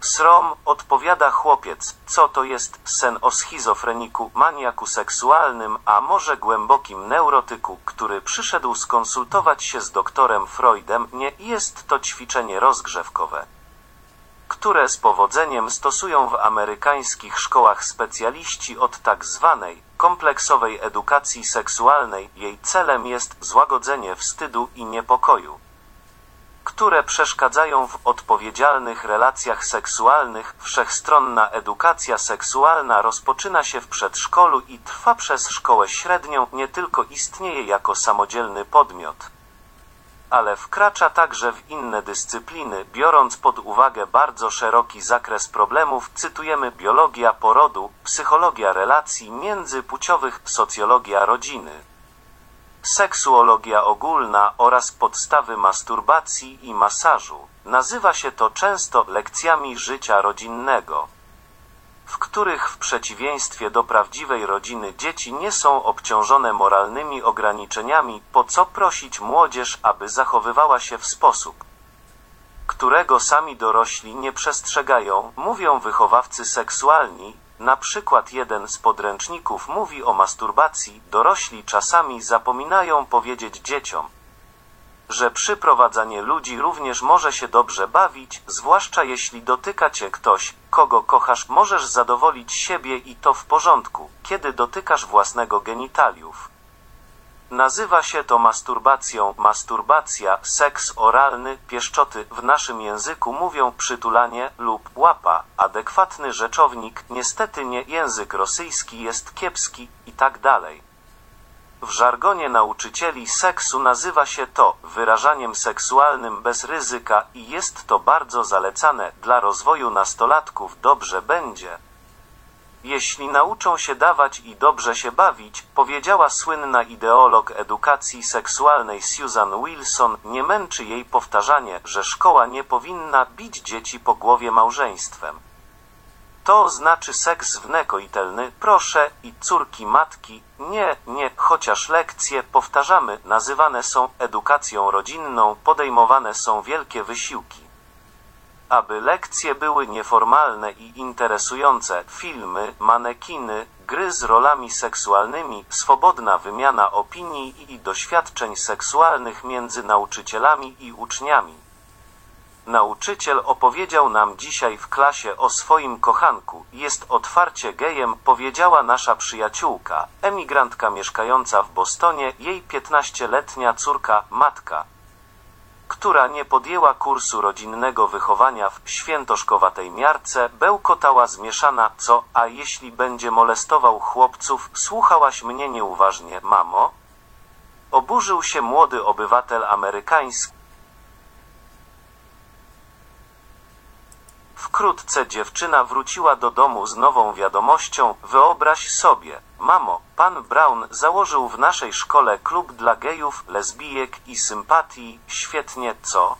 Srom, odpowiada chłopiec, co to jest sen o schizofreniku, maniaku seksualnym, a może głębokim neurotyku, który przyszedł skonsultować się z doktorem Freudem. Nie jest to ćwiczenie rozgrzewkowe, które z powodzeniem stosują w amerykańskich szkołach specjaliści od tak zwanej kompleksowej edukacji seksualnej. Jej celem jest złagodzenie wstydu i niepokoju które przeszkadzają w odpowiedzialnych relacjach seksualnych. Wszechstronna edukacja seksualna rozpoczyna się w przedszkolu i trwa przez szkołę średnią, nie tylko istnieje jako samodzielny podmiot, ale wkracza także w inne dyscypliny, biorąc pod uwagę bardzo szeroki zakres problemów, cytujemy biologia porodu, psychologia relacji międzypłciowych, socjologia rodziny seksuologia ogólna oraz podstawy masturbacji i masażu. Nazywa się to często lekcjami życia rodzinnego, w których w przeciwieństwie do prawdziwej rodziny dzieci nie są obciążone moralnymi ograniczeniami, po co prosić młodzież, aby zachowywała się w sposób, którego sami dorośli nie przestrzegają, mówią wychowawcy seksualni, na przykład jeden z podręczników mówi o masturbacji, dorośli czasami zapominają powiedzieć dzieciom, że przyprowadzanie ludzi również może się dobrze bawić, zwłaszcza jeśli dotyka cię ktoś, kogo kochasz, możesz zadowolić siebie i to w porządku, kiedy dotykasz własnego genitaliów. Nazywa się to masturbacją, masturbacja, seks oralny, pieszczoty, w naszym języku mówią przytulanie lub łapa, adekwatny rzeczownik, niestety nie język rosyjski jest kiepski i tak dalej. W żargonie nauczycieli seksu nazywa się to wyrażaniem seksualnym bez ryzyka i jest to bardzo zalecane dla rozwoju nastolatków dobrze będzie. Jeśli nauczą się dawać i dobrze się bawić, powiedziała słynna ideolog edukacji seksualnej Susan Wilson, nie męczy jej powtarzanie, że szkoła nie powinna bić dzieci po głowie małżeństwem. To znaczy seks wnekoitelny, proszę, i córki matki, nie, nie, chociaż lekcje, powtarzamy, nazywane są edukacją rodzinną, podejmowane są wielkie wysiłki aby lekcje były nieformalne i interesujące, filmy, manekiny, gry z rolami seksualnymi, swobodna wymiana opinii i doświadczeń seksualnych między nauczycielami i uczniami. Nauczyciel opowiedział nam dzisiaj w klasie o swoim kochanku. Jest otwarcie gejem, powiedziała nasza przyjaciółka, emigrantka mieszkająca w Bostonie, jej 15-letnia córka, matka która nie podjęła kursu rodzinnego wychowania w świętoszkowatej miarce, bełkotała zmieszana, co, a jeśli będzie molestował chłopców, słuchałaś mnie nieuważnie, mamo? Oburzył się młody obywatel amerykański. Wkrótce dziewczyna wróciła do domu z nową wiadomością, wyobraź sobie, Mamo, pan Brown założył w naszej szkole klub dla gejów, lesbijek i sympatii. Świetnie, co?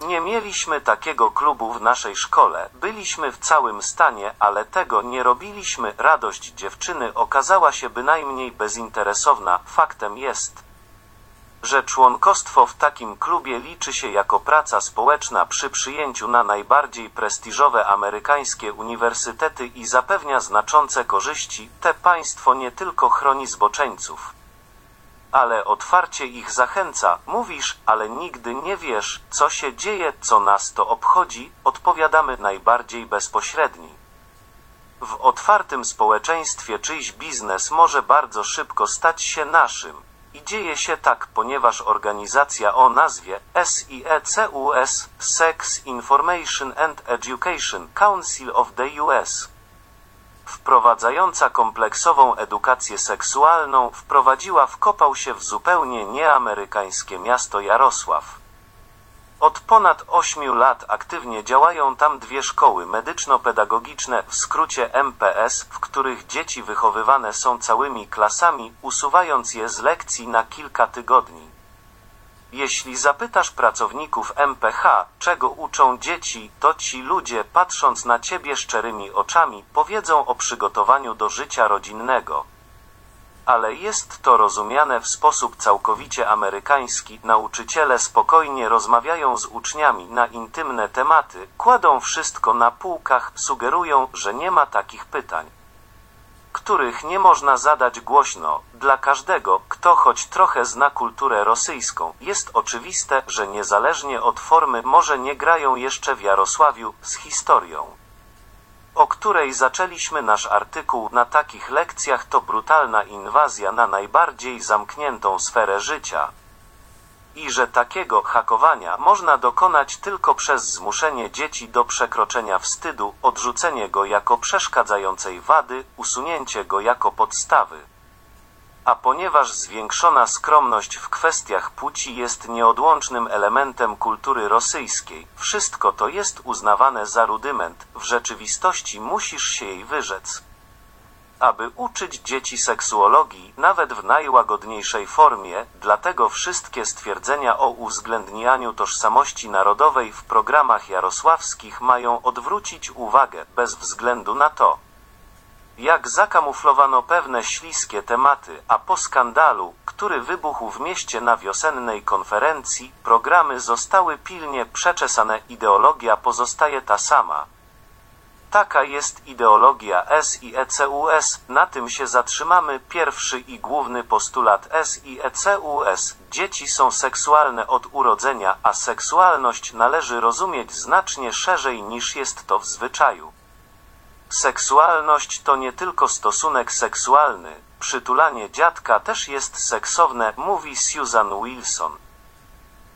Nie mieliśmy takiego klubu w naszej szkole, byliśmy w całym stanie, ale tego nie robiliśmy. Radość dziewczyny okazała się bynajmniej bezinteresowna. Faktem jest, że członkostwo w takim klubie liczy się jako praca społeczna przy przyjęciu na najbardziej prestiżowe amerykańskie uniwersytety i zapewnia znaczące korzyści, te państwo nie tylko chroni zboczeńców, ale otwarcie ich zachęca. Mówisz, ale nigdy nie wiesz, co się dzieje, co nas to obchodzi, odpowiadamy najbardziej bezpośredni. W otwartym społeczeństwie czyjś biznes może bardzo szybko stać się naszym. I dzieje się tak, ponieważ organizacja o nazwie SIECUS Sex Information and Education Council of the US wprowadzająca kompleksową edukację seksualną, wprowadziła wkopał się w zupełnie nieamerykańskie miasto Jarosław. Od ponad ośmiu lat aktywnie działają tam dwie szkoły medyczno-pedagogiczne, w skrócie MPS, w których dzieci wychowywane są całymi klasami, usuwając je z lekcji na kilka tygodni. Jeśli zapytasz pracowników MPH, czego uczą dzieci, to ci ludzie, patrząc na ciebie szczerymi oczami, powiedzą o przygotowaniu do życia rodzinnego. Ale jest to rozumiane w sposób całkowicie amerykański. Nauczyciele spokojnie rozmawiają z uczniami na intymne tematy, kładą wszystko na półkach, sugerują, że nie ma takich pytań których nie można zadać głośno, dla każdego, kto choć trochę zna kulturę rosyjską, jest oczywiste, że niezależnie od formy może nie grają jeszcze w Jarosławiu z historią o której zaczęliśmy nasz artykuł na takich lekcjach to brutalna inwazja na najbardziej zamkniętą sferę życia, i że takiego hakowania można dokonać tylko przez zmuszenie dzieci do przekroczenia wstydu, odrzucenie go jako przeszkadzającej wady, usunięcie go jako podstawy. A ponieważ zwiększona skromność w kwestiach płci jest nieodłącznym elementem kultury rosyjskiej, wszystko to jest uznawane za rudyment, w rzeczywistości musisz się jej wyrzec. Aby uczyć dzieci seksuologii, nawet w najłagodniejszej formie, dlatego wszystkie stwierdzenia o uwzględnianiu tożsamości narodowej w programach jarosławskich mają odwrócić uwagę, bez względu na to, jak zakamuflowano pewne śliskie tematy, a po skandalu, który wybuchł w mieście na wiosennej konferencji, programy zostały pilnie przeczesane, ideologia pozostaje ta sama Taka jest ideologia SIECUS, na tym się zatrzymamy. Pierwszy i główny postulat SIECUS. Dzieci są seksualne od urodzenia, a seksualność należy rozumieć znacznie szerzej niż jest to w zwyczaju. Seksualność to nie tylko stosunek seksualny, przytulanie dziadka też jest seksowne, mówi Susan Wilson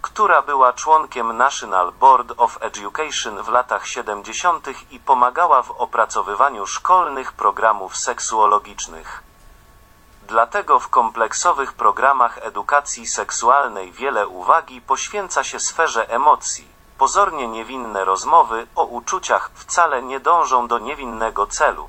która była członkiem National Board of Education w latach 70. i pomagała w opracowywaniu szkolnych programów seksuologicznych. Dlatego w kompleksowych programach edukacji seksualnej wiele uwagi poświęca się sferze emocji. Pozornie niewinne rozmowy o uczuciach wcale nie dążą do niewinnego celu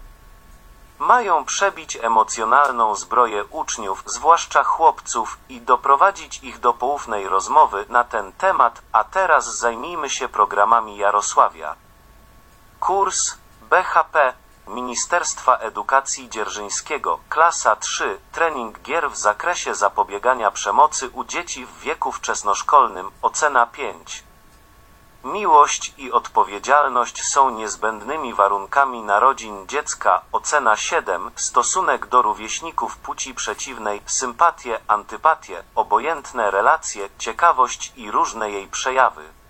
mają przebić emocjonalną zbroję uczniów, zwłaszcza chłopców, i doprowadzić ich do poufnej rozmowy na ten temat, a teraz zajmijmy się programami Jarosławia. Kurs BHP Ministerstwa Edukacji Dzierżyńskiego, klasa 3, trening gier w zakresie zapobiegania przemocy u dzieci w wieku wczesnoszkolnym, ocena 5. Miłość i odpowiedzialność są niezbędnymi warunkami narodzin dziecka. Ocena 7. Stosunek do rówieśników płci przeciwnej, sympatie, antypatie, obojętne relacje, ciekawość i różne jej przejawy.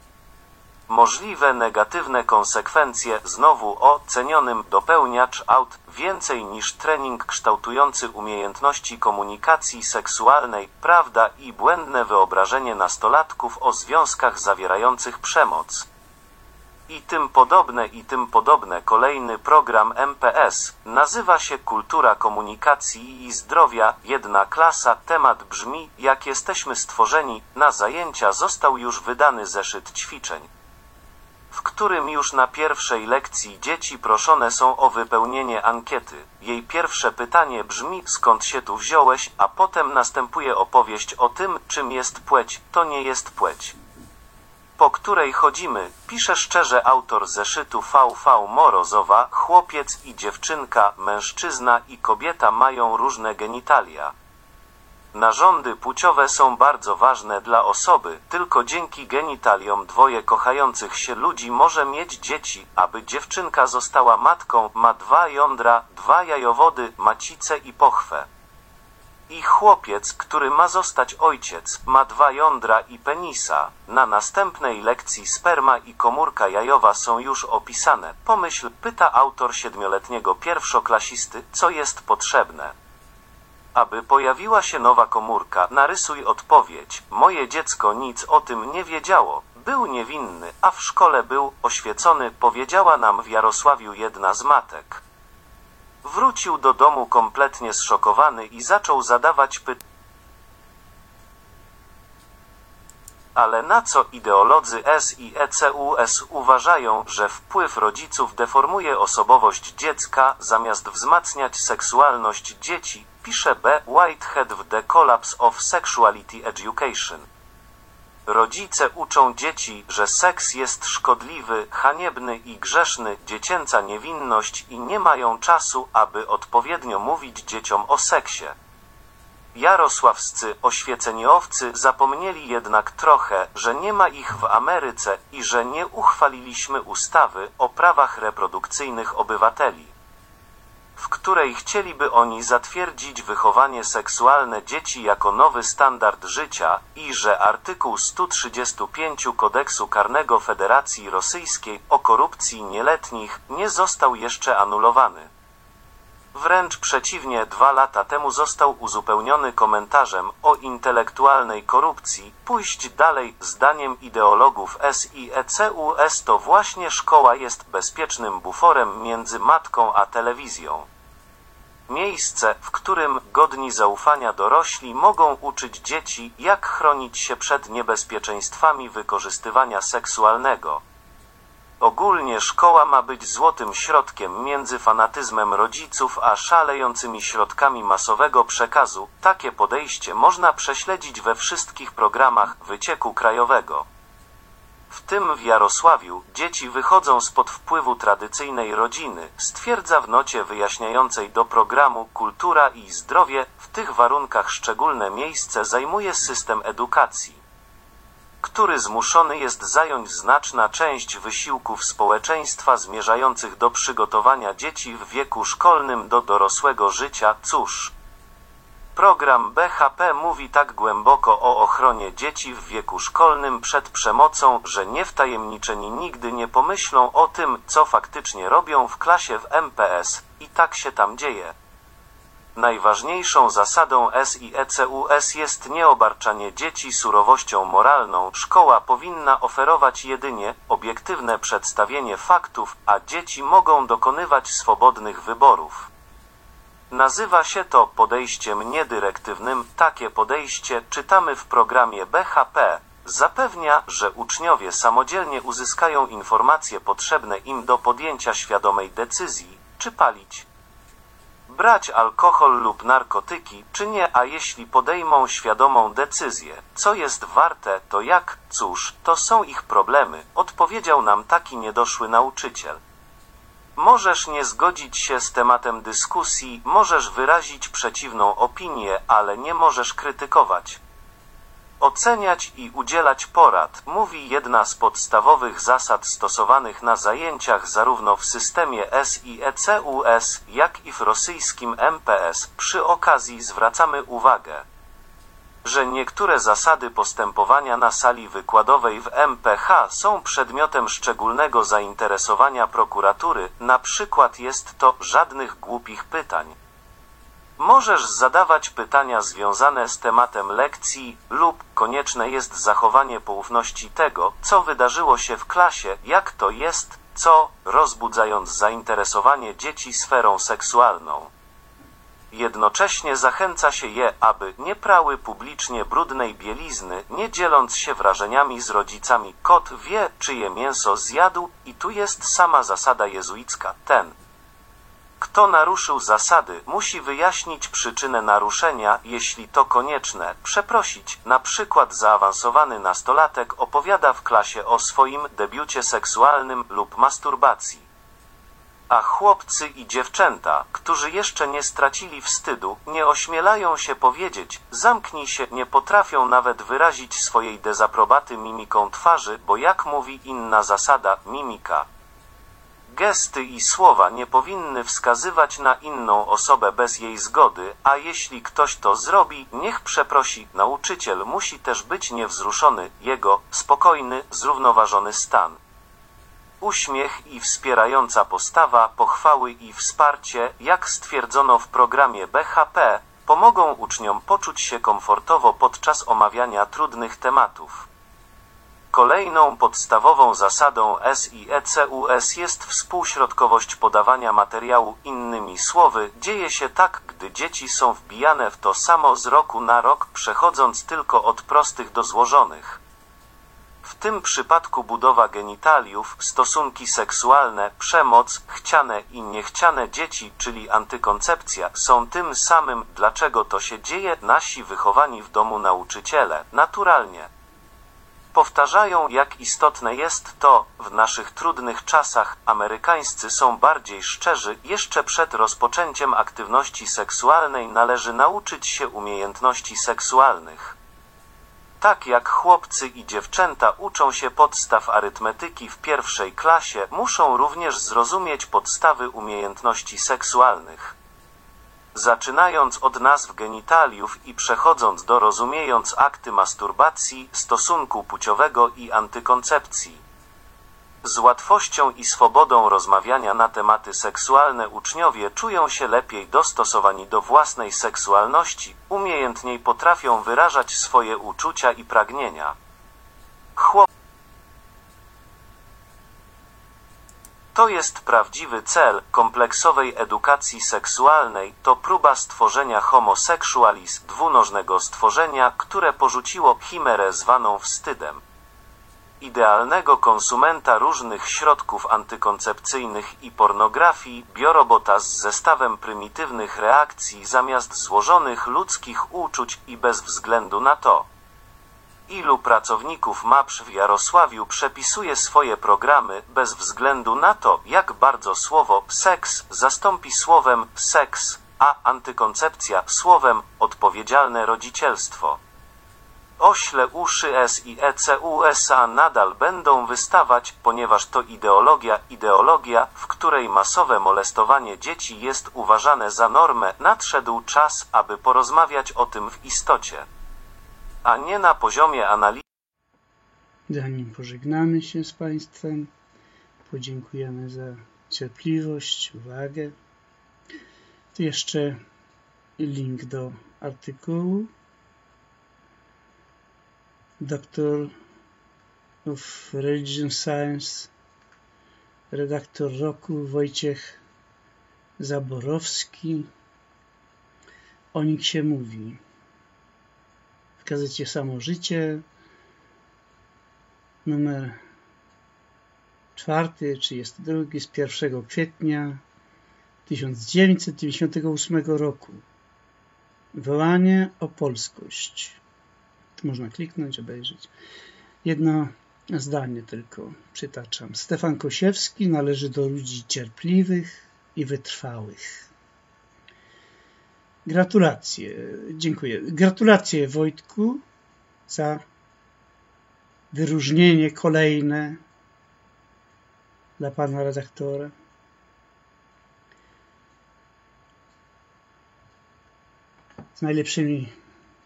Możliwe negatywne konsekwencje znowu o cenionym dopełniacz aut więcej niż trening kształtujący umiejętności komunikacji seksualnej, prawda i błędne wyobrażenie nastolatków o związkach zawierających przemoc. I tym podobne i tym podobne. Kolejny program MPS nazywa się Kultura Komunikacji i Zdrowia, jedna klasa, temat brzmi jak jesteśmy stworzeni, na zajęcia został już wydany zeszyt ćwiczeń w którym już na pierwszej lekcji dzieci proszone są o wypełnienie ankiety. Jej pierwsze pytanie brzmi: skąd się tu wziąłeś, a potem następuje opowieść o tym, czym jest płeć, to nie jest płeć. Po której chodzimy, pisze szczerze autor zeszytu VV Morozowa, chłopiec i dziewczynka, mężczyzna i kobieta mają różne genitalia. Narządy płciowe są bardzo ważne dla osoby, tylko dzięki genitaliom dwoje kochających się ludzi może mieć dzieci, aby dziewczynka została matką, ma dwa jądra, dwa jajowody, macicę i pochwę. I chłopiec, który ma zostać ojciec, ma dwa jądra i penisa. Na następnej lekcji sperma i komórka jajowa są już opisane. Pomyśl, pyta autor siedmioletniego pierwszoklasisty, co jest potrzebne. Aby pojawiła się nowa komórka, narysuj odpowiedź. Moje dziecko nic o tym nie wiedziało. Był niewinny, a w szkole był oświecony, powiedziała nam w Jarosławiu jedna z matek. Wrócił do domu kompletnie zszokowany i zaczął zadawać pytania. Ale na co ideolodzy S i ECUS uważają, że wpływ rodziców deformuje osobowość dziecka, zamiast wzmacniać seksualność dzieci, pisze B. Whitehead w The Collapse of Sexuality Education. Rodzice uczą dzieci, że seks jest szkodliwy, haniebny i grzeszny, dziecięca niewinność i nie mają czasu, aby odpowiednio mówić dzieciom o seksie. Jarosławscy oświeceniowcy zapomnieli jednak trochę, że nie ma ich w Ameryce i że nie uchwaliliśmy ustawy o prawach reprodukcyjnych obywateli w której chcieliby oni zatwierdzić wychowanie seksualne dzieci jako nowy standard życia i że artykuł 135 kodeksu karnego Federacji Rosyjskiej o korupcji nieletnich nie został jeszcze anulowany. Wręcz przeciwnie, dwa lata temu został uzupełniony komentarzem o intelektualnej korupcji. Pójść dalej, zdaniem ideologów SIECUS to właśnie szkoła jest bezpiecznym buforem między matką a telewizją. Miejsce, w którym godni zaufania dorośli mogą uczyć dzieci, jak chronić się przed niebezpieczeństwami wykorzystywania seksualnego. Ogólnie szkoła ma być złotym środkiem między fanatyzmem rodziców a szalejącymi środkami masowego przekazu. Takie podejście można prześledzić we wszystkich programach wycieku krajowego. W tym w Jarosławiu dzieci wychodzą spod wpływu tradycyjnej rodziny, stwierdza w nocie wyjaśniającej do programu Kultura i Zdrowie. W tych warunkach szczególne miejsce zajmuje system edukacji, który zmuszony jest zająć znaczna część wysiłków społeczeństwa zmierzających do przygotowania dzieci w wieku szkolnym do dorosłego życia. Cóż, Program BHP mówi tak głęboko o ochronie dzieci w wieku szkolnym przed przemocą, że niewtajemniczeni nigdy nie pomyślą o tym, co faktycznie robią w klasie w MPS, i tak się tam dzieje. Najważniejszą zasadą SIECUS jest nieobarczanie dzieci surowością moralną. Szkoła powinna oferować jedynie obiektywne przedstawienie faktów, a dzieci mogą dokonywać swobodnych wyborów. Nazywa się to podejściem niedyrektywnym. Takie podejście, czytamy w programie BHP, zapewnia, że uczniowie samodzielnie uzyskają informacje potrzebne im do podjęcia świadomej decyzji, czy palić, brać alkohol lub narkotyki, czy nie, a jeśli podejmą świadomą decyzję, co jest warte, to jak, cóż, to są ich problemy, odpowiedział nam taki niedoszły nauczyciel. Możesz nie zgodzić się z tematem dyskusji, możesz wyrazić przeciwną opinię, ale nie możesz krytykować. Oceniać i udzielać porad, mówi jedna z podstawowych zasad stosowanych na zajęciach zarówno w systemie SIECUS, jak i w rosyjskim MPS. Przy okazji zwracamy uwagę, że niektóre zasady postępowania na sali wykładowej w MPH są przedmiotem szczególnego zainteresowania prokuratury, na przykład jest to żadnych głupich pytań. Możesz zadawać pytania związane z tematem lekcji, lub konieczne jest zachowanie poufności tego, co wydarzyło się w klasie, jak to jest, co, rozbudzając zainteresowanie dzieci sferą seksualną. Jednocześnie zachęca się je, aby nie prały publicznie brudnej bielizny, nie dzieląc się wrażeniami z rodzicami. Kot wie, czyje mięso zjadł, i tu jest sama zasada jezuicka. Ten, kto naruszył zasady, musi wyjaśnić przyczynę naruszenia, jeśli to konieczne, przeprosić. Na przykład zaawansowany nastolatek opowiada w klasie o swoim debiucie seksualnym lub masturbacji a chłopcy i dziewczęta, którzy jeszcze nie stracili wstydu, nie ośmielają się powiedzieć, zamknij się, nie potrafią nawet wyrazić swojej dezaprobaty mimiką twarzy, bo jak mówi inna zasada, mimika Gesty i słowa nie powinny wskazywać na inną osobę bez jej zgody, a jeśli ktoś to zrobi, niech przeprosi. Nauczyciel musi też być niewzruszony, jego spokojny, zrównoważony stan. Uśmiech i wspierająca postawa, pochwały i wsparcie, jak stwierdzono w programie BHP, pomogą uczniom poczuć się komfortowo podczas omawiania trudnych tematów. Kolejną podstawową zasadą SIECUS jest współśrodkowość podawania materiału innymi słowy, dzieje się tak, gdy dzieci są wbijane w to samo z roku na rok, przechodząc tylko od prostych do złożonych. W tym przypadku budowa genitaliów, stosunki seksualne, przemoc, chciane i niechciane dzieci, czyli antykoncepcja, są tym samym, dlaczego to się dzieje, nasi wychowani w domu nauczyciele, naturalnie. Powtarzają, jak istotne jest to, w naszych trudnych czasach, amerykańscy są bardziej szczerzy, jeszcze przed rozpoczęciem aktywności seksualnej należy nauczyć się umiejętności seksualnych. Tak jak chłopcy i dziewczęta uczą się podstaw arytmetyki w pierwszej klasie, muszą również zrozumieć podstawy umiejętności seksualnych. Zaczynając od nazw genitaliów i przechodząc do rozumiejąc akty masturbacji, stosunku płciowego i antykoncepcji. Z łatwością i swobodą rozmawiania na tematy seksualne uczniowie czują się lepiej dostosowani do własnej seksualności, umiejętniej potrafią wyrażać swoje uczucia i pragnienia. Chłop To jest prawdziwy cel kompleksowej edukacji seksualnej, to próba stworzenia homosexualis, dwunożnego stworzenia, które porzuciło chimerę zwaną wstydem. Idealnego konsumenta różnych środków antykoncepcyjnych i pornografii, biorobota z zestawem prymitywnych reakcji zamiast złożonych ludzkich uczuć i bez względu na to, ilu pracowników MAPSZ w Jarosławiu przepisuje swoje programy bez względu na to, jak bardzo słowo seks zastąpi słowem seks, a antykoncepcja słowem odpowiedzialne rodzicielstwo. Ośle uszy S i ECUSA nadal będą wystawać, ponieważ to ideologia, ideologia, w której masowe molestowanie dzieci jest uważane za normę, nadszedł czas, aby porozmawiać o tym w istocie, a nie na poziomie analizy. Zanim pożegnamy się z Państwem, podziękujemy za cierpliwość, uwagę. Tu jeszcze link do artykułu Doctor of Religion Science, redaktor roku Wojciech Zaborowski. O nich się mówi w gazecie Samo Życie, numer 4, 32 z 1 kwietnia 1998 roku. Wołanie o polskość można kliknąć, obejrzeć. Jedno zdanie tylko przytaczam. Stefan Kosiewski należy do ludzi cierpliwych i wytrwałych. Gratulacje, dziękuję. Gratulacje Wojtku za wyróżnienie kolejne dla pana redaktora. Z najlepszymi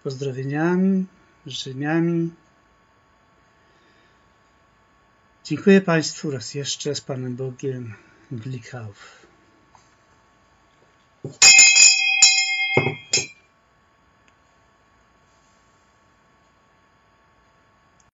pozdrowieniami życzeniami. Dziękuję Państwu raz jeszcze z Panem Bogiem. Glikauf.